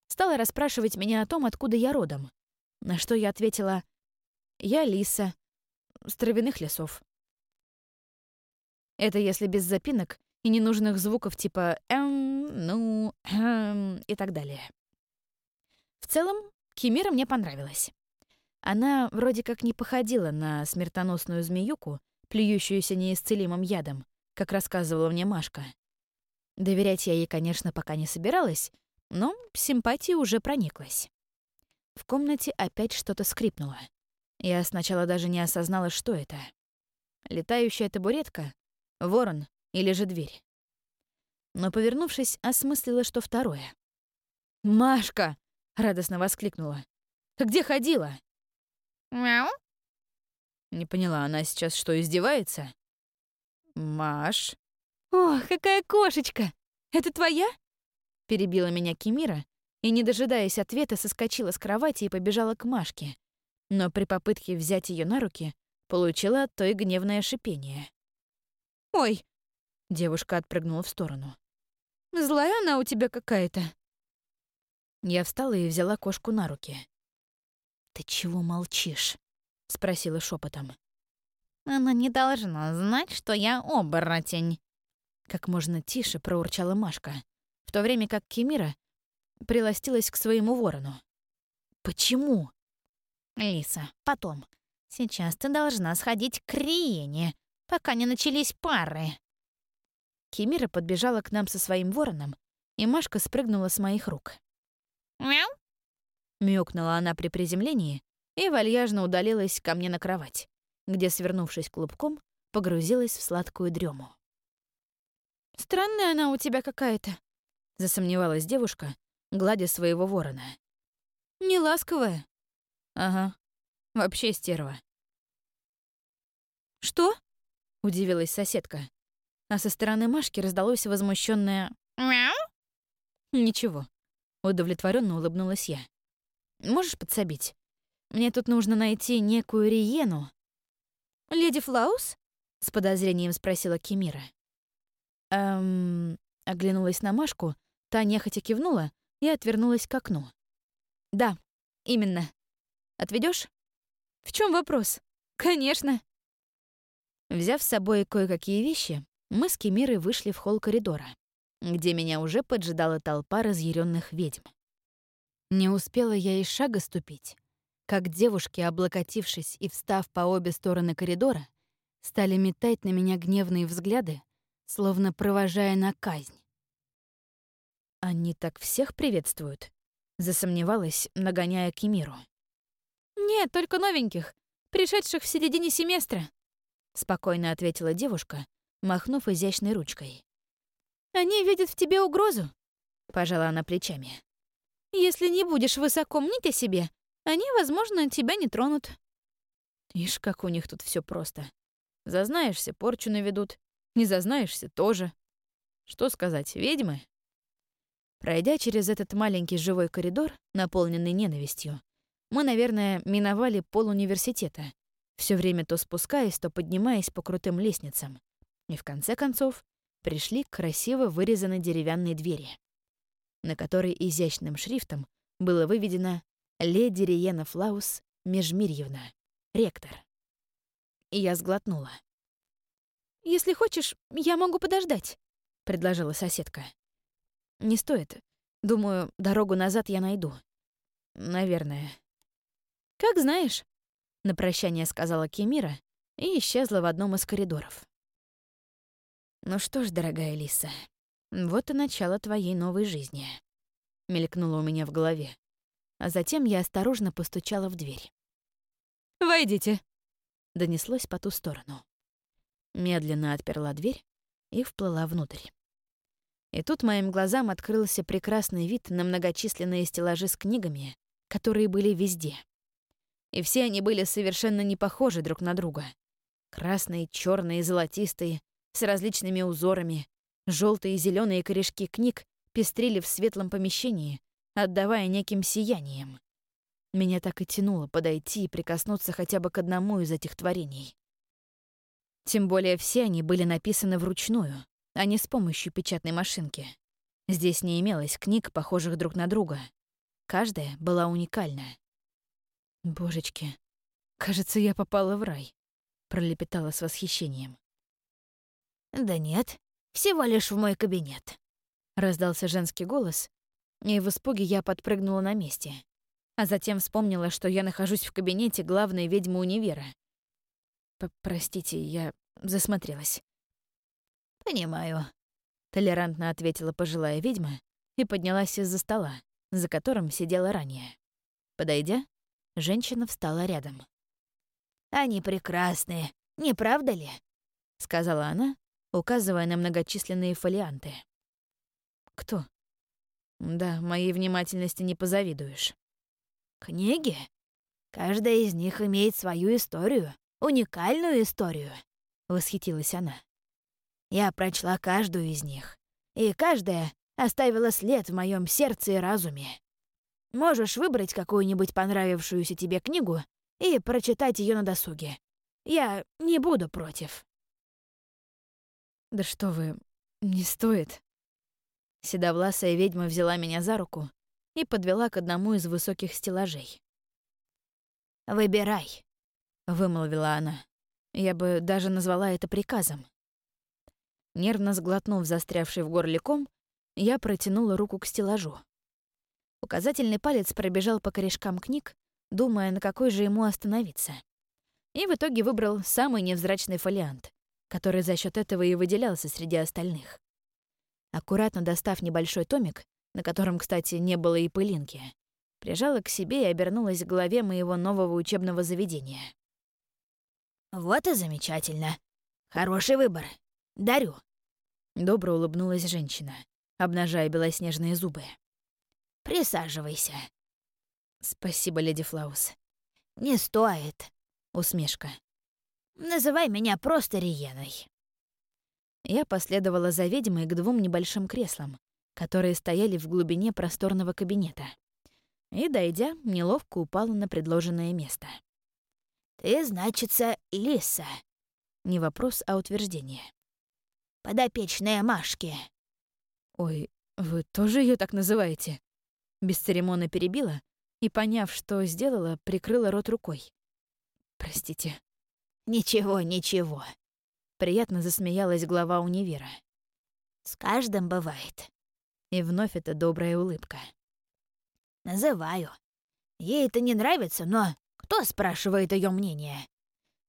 стала расспрашивать меня о том, откуда я родом. На что я ответила «Я Лиса, с травяных лесов». Это если без запинок и ненужных звуков типа «эм», «ну», «эм» и так далее. В целом, Кемира мне понравилась. Она вроде как не походила на смертоносную змеюку, плюющуюся неисцелимым ядом, как рассказывала мне Машка. Доверять я ей, конечно, пока не собиралась, но симпатия уже прониклась. В комнате опять что-то скрипнуло. Я сначала даже не осознала, что это. Летающая табуретка, ворон или же дверь. Но, повернувшись, осмыслила, что второе. «Машка!» — радостно воскликнула. «Ты где ходила?» «Мяу?» Не поняла, она сейчас что, издевается? «Маш?» «Ох, какая кошечка! Это твоя?» Перебила меня Кимира и, не дожидаясь ответа, соскочила с кровати и побежала к Машке. Но при попытке взять ее на руки получила от той гневное шипение. «Ой!» — девушка отпрыгнула в сторону. «Злая она у тебя какая-то». Я встала и взяла кошку на руки. «Ты чего молчишь?» — спросила шепотом. «Она не должна знать, что я оборотень», — как можно тише проурчала Машка, в то время как Кемира приластилась к своему ворону. «Почему?» «Лиса, потом. Сейчас ты должна сходить к Риене, пока не начались пары». Кемира подбежала к нам со своим вороном, и Машка спрыгнула с моих рук. «Мяу?» Мяукнула она при приземлении и вальяжно удалилась ко мне на кровать, где, свернувшись клубком, погрузилась в сладкую дрему. «Странная она у тебя какая-то», — засомневалась девушка, гладя своего ворона. «Не ласковая». «Ага, вообще стерва». «Что?» — удивилась соседка. А со стороны Машки раздалось возмущенное «Мяу?» «Ничего», — удовлетворенно улыбнулась я. «Можешь подсобить? Мне тут нужно найти некую Риену». «Леди Флаус?» — с подозрением спросила Кемира. «Эм...» — оглянулась на Машку, та нехотя кивнула и отвернулась к окну. «Да, именно. Отведешь? «В чем вопрос?» «Конечно». Взяв с собой кое-какие вещи, мы с Кемирой вышли в холл коридора, где меня уже поджидала толпа разъяренных ведьм. Не успела я и шага ступить, как девушки, облокотившись и встав по обе стороны коридора, стали метать на меня гневные взгляды, словно провожая на казнь. «Они так всех приветствуют?» — засомневалась, нагоняя Кемиру. «Нет, только новеньких, пришедших в середине семестра», — спокойно ответила девушка, махнув изящной ручкой. «Они видят в тебе угрозу», — пожала она плечами. «Если не будешь высоко мнить о себе, они, возможно, тебя не тронут». Ишь, как у них тут все просто. Зазнаешься, порчу наведут. Не зазнаешься — тоже. Что сказать, ведьмы? Пройдя через этот маленький живой коридор, наполненный ненавистью, мы, наверное, миновали пол университета, все время то спускаясь, то поднимаясь по крутым лестницам. И в конце концов пришли к красиво вырезанной деревянной двери, на которой изящным шрифтом было выведено «Леди Риена Флаус Межмирьевна, ректор». И я сглотнула. «Если хочешь, я могу подождать», — предложила соседка. «Не стоит. Думаю, дорогу назад я найду. Наверное». «Как знаешь», на прощание сказала Кемира и исчезла в одном из коридоров. «Ну что ж, дорогая Лиса, вот и начало твоей новой жизни», — мелькнуло у меня в голове. А затем я осторожно постучала в дверь. «Войдите», — донеслось по ту сторону. Медленно отперла дверь и вплыла внутрь. И тут моим глазам открылся прекрасный вид на многочисленные стеллажи с книгами, которые были везде — и все они были совершенно не похожи друг на друга. Красные, черные, золотистые, с различными узорами, желтые и зеленые корешки книг пестрили в светлом помещении, отдавая неким сиянием. Меня так и тянуло подойти и прикоснуться хотя бы к одному из этих творений. Тем более все они были написаны вручную, а не с помощью печатной машинки. Здесь не имелось книг, похожих друг на друга. Каждая была уникальна. «Божечки, кажется, я попала в рай», — пролепетала с восхищением. «Да нет, всего лишь в мой кабинет», — раздался женский голос, и в испуге я подпрыгнула на месте, а затем вспомнила, что я нахожусь в кабинете главной ведьмы универа. «Простите, я засмотрелась». «Понимаю», — толерантно ответила пожилая ведьма и поднялась из-за стола, за которым сидела ранее. Подойдя, женщина встала рядом. «Они прекрасные, не правда ли?» — сказала она, указывая на многочисленные фолианты. «Кто?» «Да, моей внимательности не позавидуешь». «Книги? Каждая из них имеет свою историю, уникальную историю», — восхитилась она. «Я прочла каждую из них, и каждая оставила след в моем сердце и разуме. Можешь выбрать какую-нибудь понравившуюся тебе книгу и прочитать ее на досуге. Я не буду против». «Да что вы, не стоит». Седовласая ведьма взяла меня за руку и подвела к одному из высоких стеллажей. «Выбирай», — вымолвила она. Я бы даже назвала это приказом. Нервно сглотнув застрявший в горле ком, я протянула руку к стеллажу. Указательный палец пробежал по корешкам книг, думая, на какой же ему остановиться. И в итоге выбрал самый невзрачный фолиант, который за счет этого и выделялся среди остальных. Аккуратно достав небольшой томик, на котором, кстати, не было и пылинки, прижала к себе и обернулась к главе моего нового учебного заведения. «Вот и замечательно. Хороший выбор. Дарю». Добро улыбнулась женщина, обнажая белоснежные зубы. «Присаживайся». «Спасибо, леди Флаус». «Не стоит». Усмешка. «Называй меня просто Риеной». Я последовала за ведьмой к двум небольшим креслам, которые стояли в глубине просторного кабинета. И, дойдя, неловко упала на предложенное место. «Ты, значится, Лиса». Не вопрос, а утверждение. «Подопечная Машки». «Ой, вы тоже ее так называете?» Бесцеремонно перебила и, поняв, что сделала, прикрыла рот рукой. «Простите». «Ничего, ничего». Приятно засмеялась глава универа. «С каждым бывает». И вновь эта добрая улыбка. «Называю. Ей это не нравится, но кто спрашивает ее мнение?»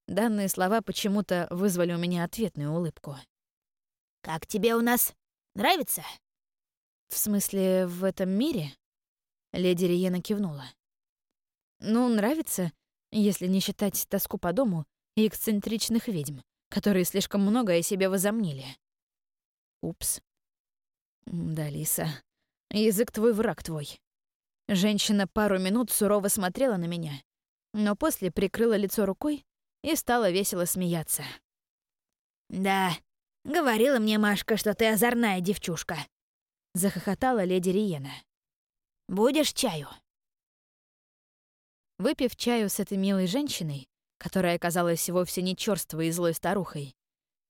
Данные слова почему-то вызвали у меня ответную улыбку. «Как тебе у нас? Нравится?» «В смысле, в этом мире?» Леди Риена кивнула. «Ну, нравится, если не считать тоску по дому и эксцентричных ведьм, которые слишком много о себе возомнили». «Упс». «Да, Лиса, язык твой, враг твой». Женщина пару минут сурово смотрела на меня, но после прикрыла лицо рукой и стала весело смеяться. «Да, говорила мне Машка, что ты озорная девчушка», — захохотала леди Риена. Будешь чаю?» Выпив чаю с этой милой женщиной, которая оказалась вовсе не чёрствой и злой старухой,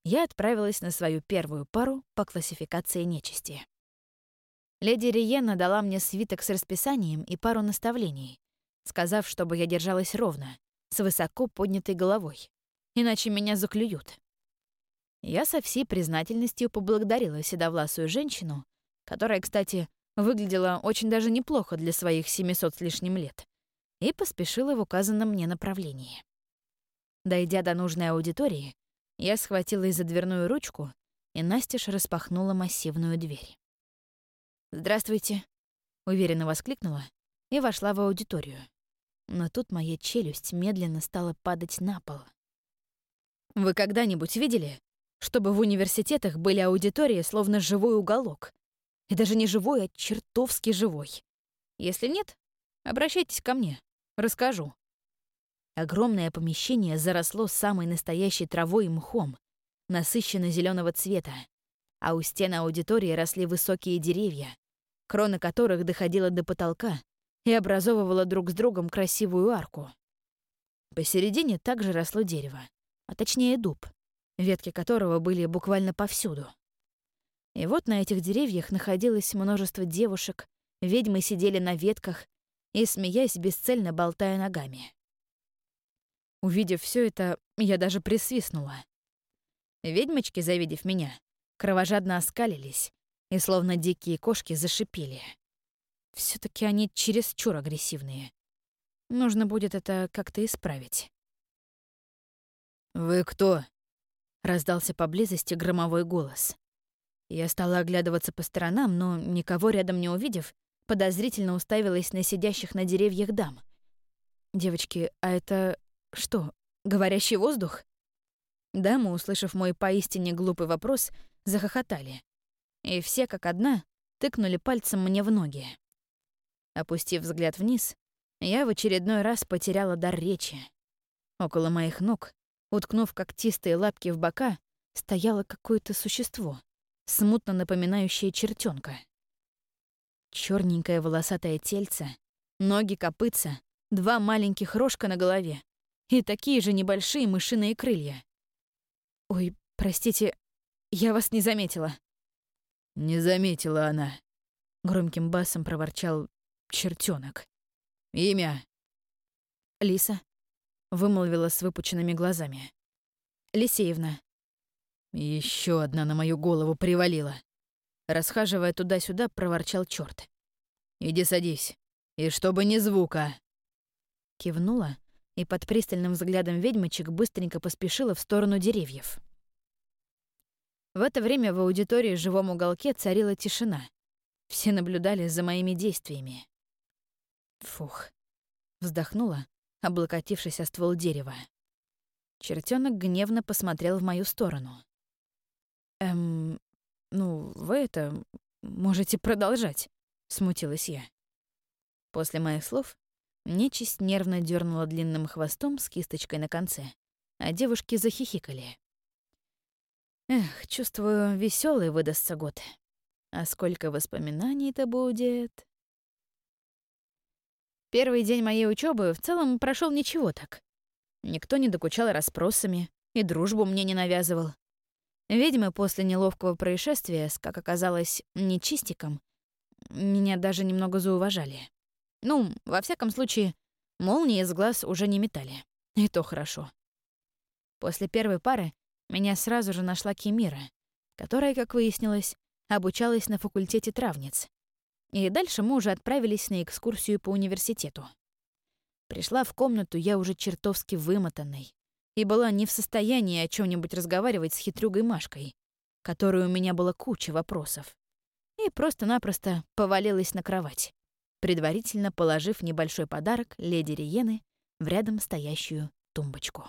я отправилась на свою первую пару по классификации нечисти. Леди Риена дала мне свиток с расписанием и пару наставлений, сказав, чтобы я держалась ровно, с высоко поднятой головой, иначе меня заклюют. Я со всей признательностью поблагодарила седовласую женщину, которая, кстати, выглядела очень даже неплохо для своих 700 с лишним лет, и поспешила в указанном мне направлении. Дойдя до нужной аудитории, я схватилась за дверную ручку и настежь распахнула массивную дверь. «Здравствуйте», — уверенно воскликнула и вошла в аудиторию. Но тут моя челюсть медленно стала падать на пол. Вы когда-нибудь видели, чтобы в университетах были аудитории словно живой уголок, и даже не живой, а чертовски живой. Если нет, обращайтесь ко мне. Расскажу. Огромное помещение заросло самой настоящей травой и мхом, насыщенно зеленого цвета, а у стен аудитории росли высокие деревья, крона которых доходила до потолка и образовывала друг с другом красивую арку. Посередине также росло дерево, а точнее дуб, ветки которого были буквально повсюду. И вот на этих деревьях находилось множество девушек, ведьмы сидели на ветках и, смеясь, бесцельно болтая ногами. Увидев все это, я даже присвистнула. Ведьмочки, завидев меня, кровожадно оскалились и, словно дикие кошки, зашипели. все таки они чересчур агрессивные. Нужно будет это как-то исправить. «Вы кто?» — раздался поблизости громовой голос. Я стала оглядываться по сторонам, но, никого рядом не увидев, подозрительно уставилась на сидящих на деревьях дам. «Девочки, а это что, говорящий воздух?» Дамы, услышав мой поистине глупый вопрос, захохотали. И все, как одна, тыкнули пальцем мне в ноги. Опустив взгляд вниз, я в очередной раз потеряла дар речи. Около моих ног, уткнув когтистые лапки в бока, стояло какое-то существо, смутно напоминающее чертенка. Черненькое волосатое тельце, ноги копытца, два маленьких рожка на голове и такие же небольшие мышиные крылья. «Ой, простите, я вас не заметила». «Не заметила она», — громким басом проворчал чертенок. «Имя?» «Лиса», — вымолвила с выпученными глазами. «Лисеевна». Еще одна на мою голову привалила. Расхаживая туда-сюда, проворчал черт. «Иди садись. И чтобы ни звука». Кивнула и под пристальным взглядом ведьмочек быстренько поспешила в сторону деревьев. В это время в аудитории в живом уголке царила тишина. Все наблюдали за моими действиями. Фух. Вздохнула, облокотившись о ствол дерева. Чертенок гневно посмотрел в мою сторону. «Эм, ну, вы это... можете продолжать», — смутилась я. После моих слов нечисть нервно дернула длинным хвостом с кисточкой на конце, а девушки захихикали. Эх, чувствую, веселый выдастся год. А сколько воспоминаний-то будет. Первый день моей учебы в целом прошел ничего так. Никто не докучал расспросами и дружбу мне не навязывал. Ведьмы после неловкого происшествия с, как оказалось, нечистиком, меня даже немного зауважали. Ну, во всяком случае, молнии из глаз уже не метали. И то хорошо. После первой пары меня сразу же нашла Кемира, которая, как выяснилось, обучалась на факультете травниц. И дальше мы уже отправились на экскурсию по университету. Пришла в комнату я уже чертовски вымотанной и была не в состоянии о чем нибудь разговаривать с хитрюгой Машкой, которой у меня было куча вопросов, и просто-напросто повалилась на кровать, предварительно положив небольшой подарок леди Риены в рядом стоящую тумбочку.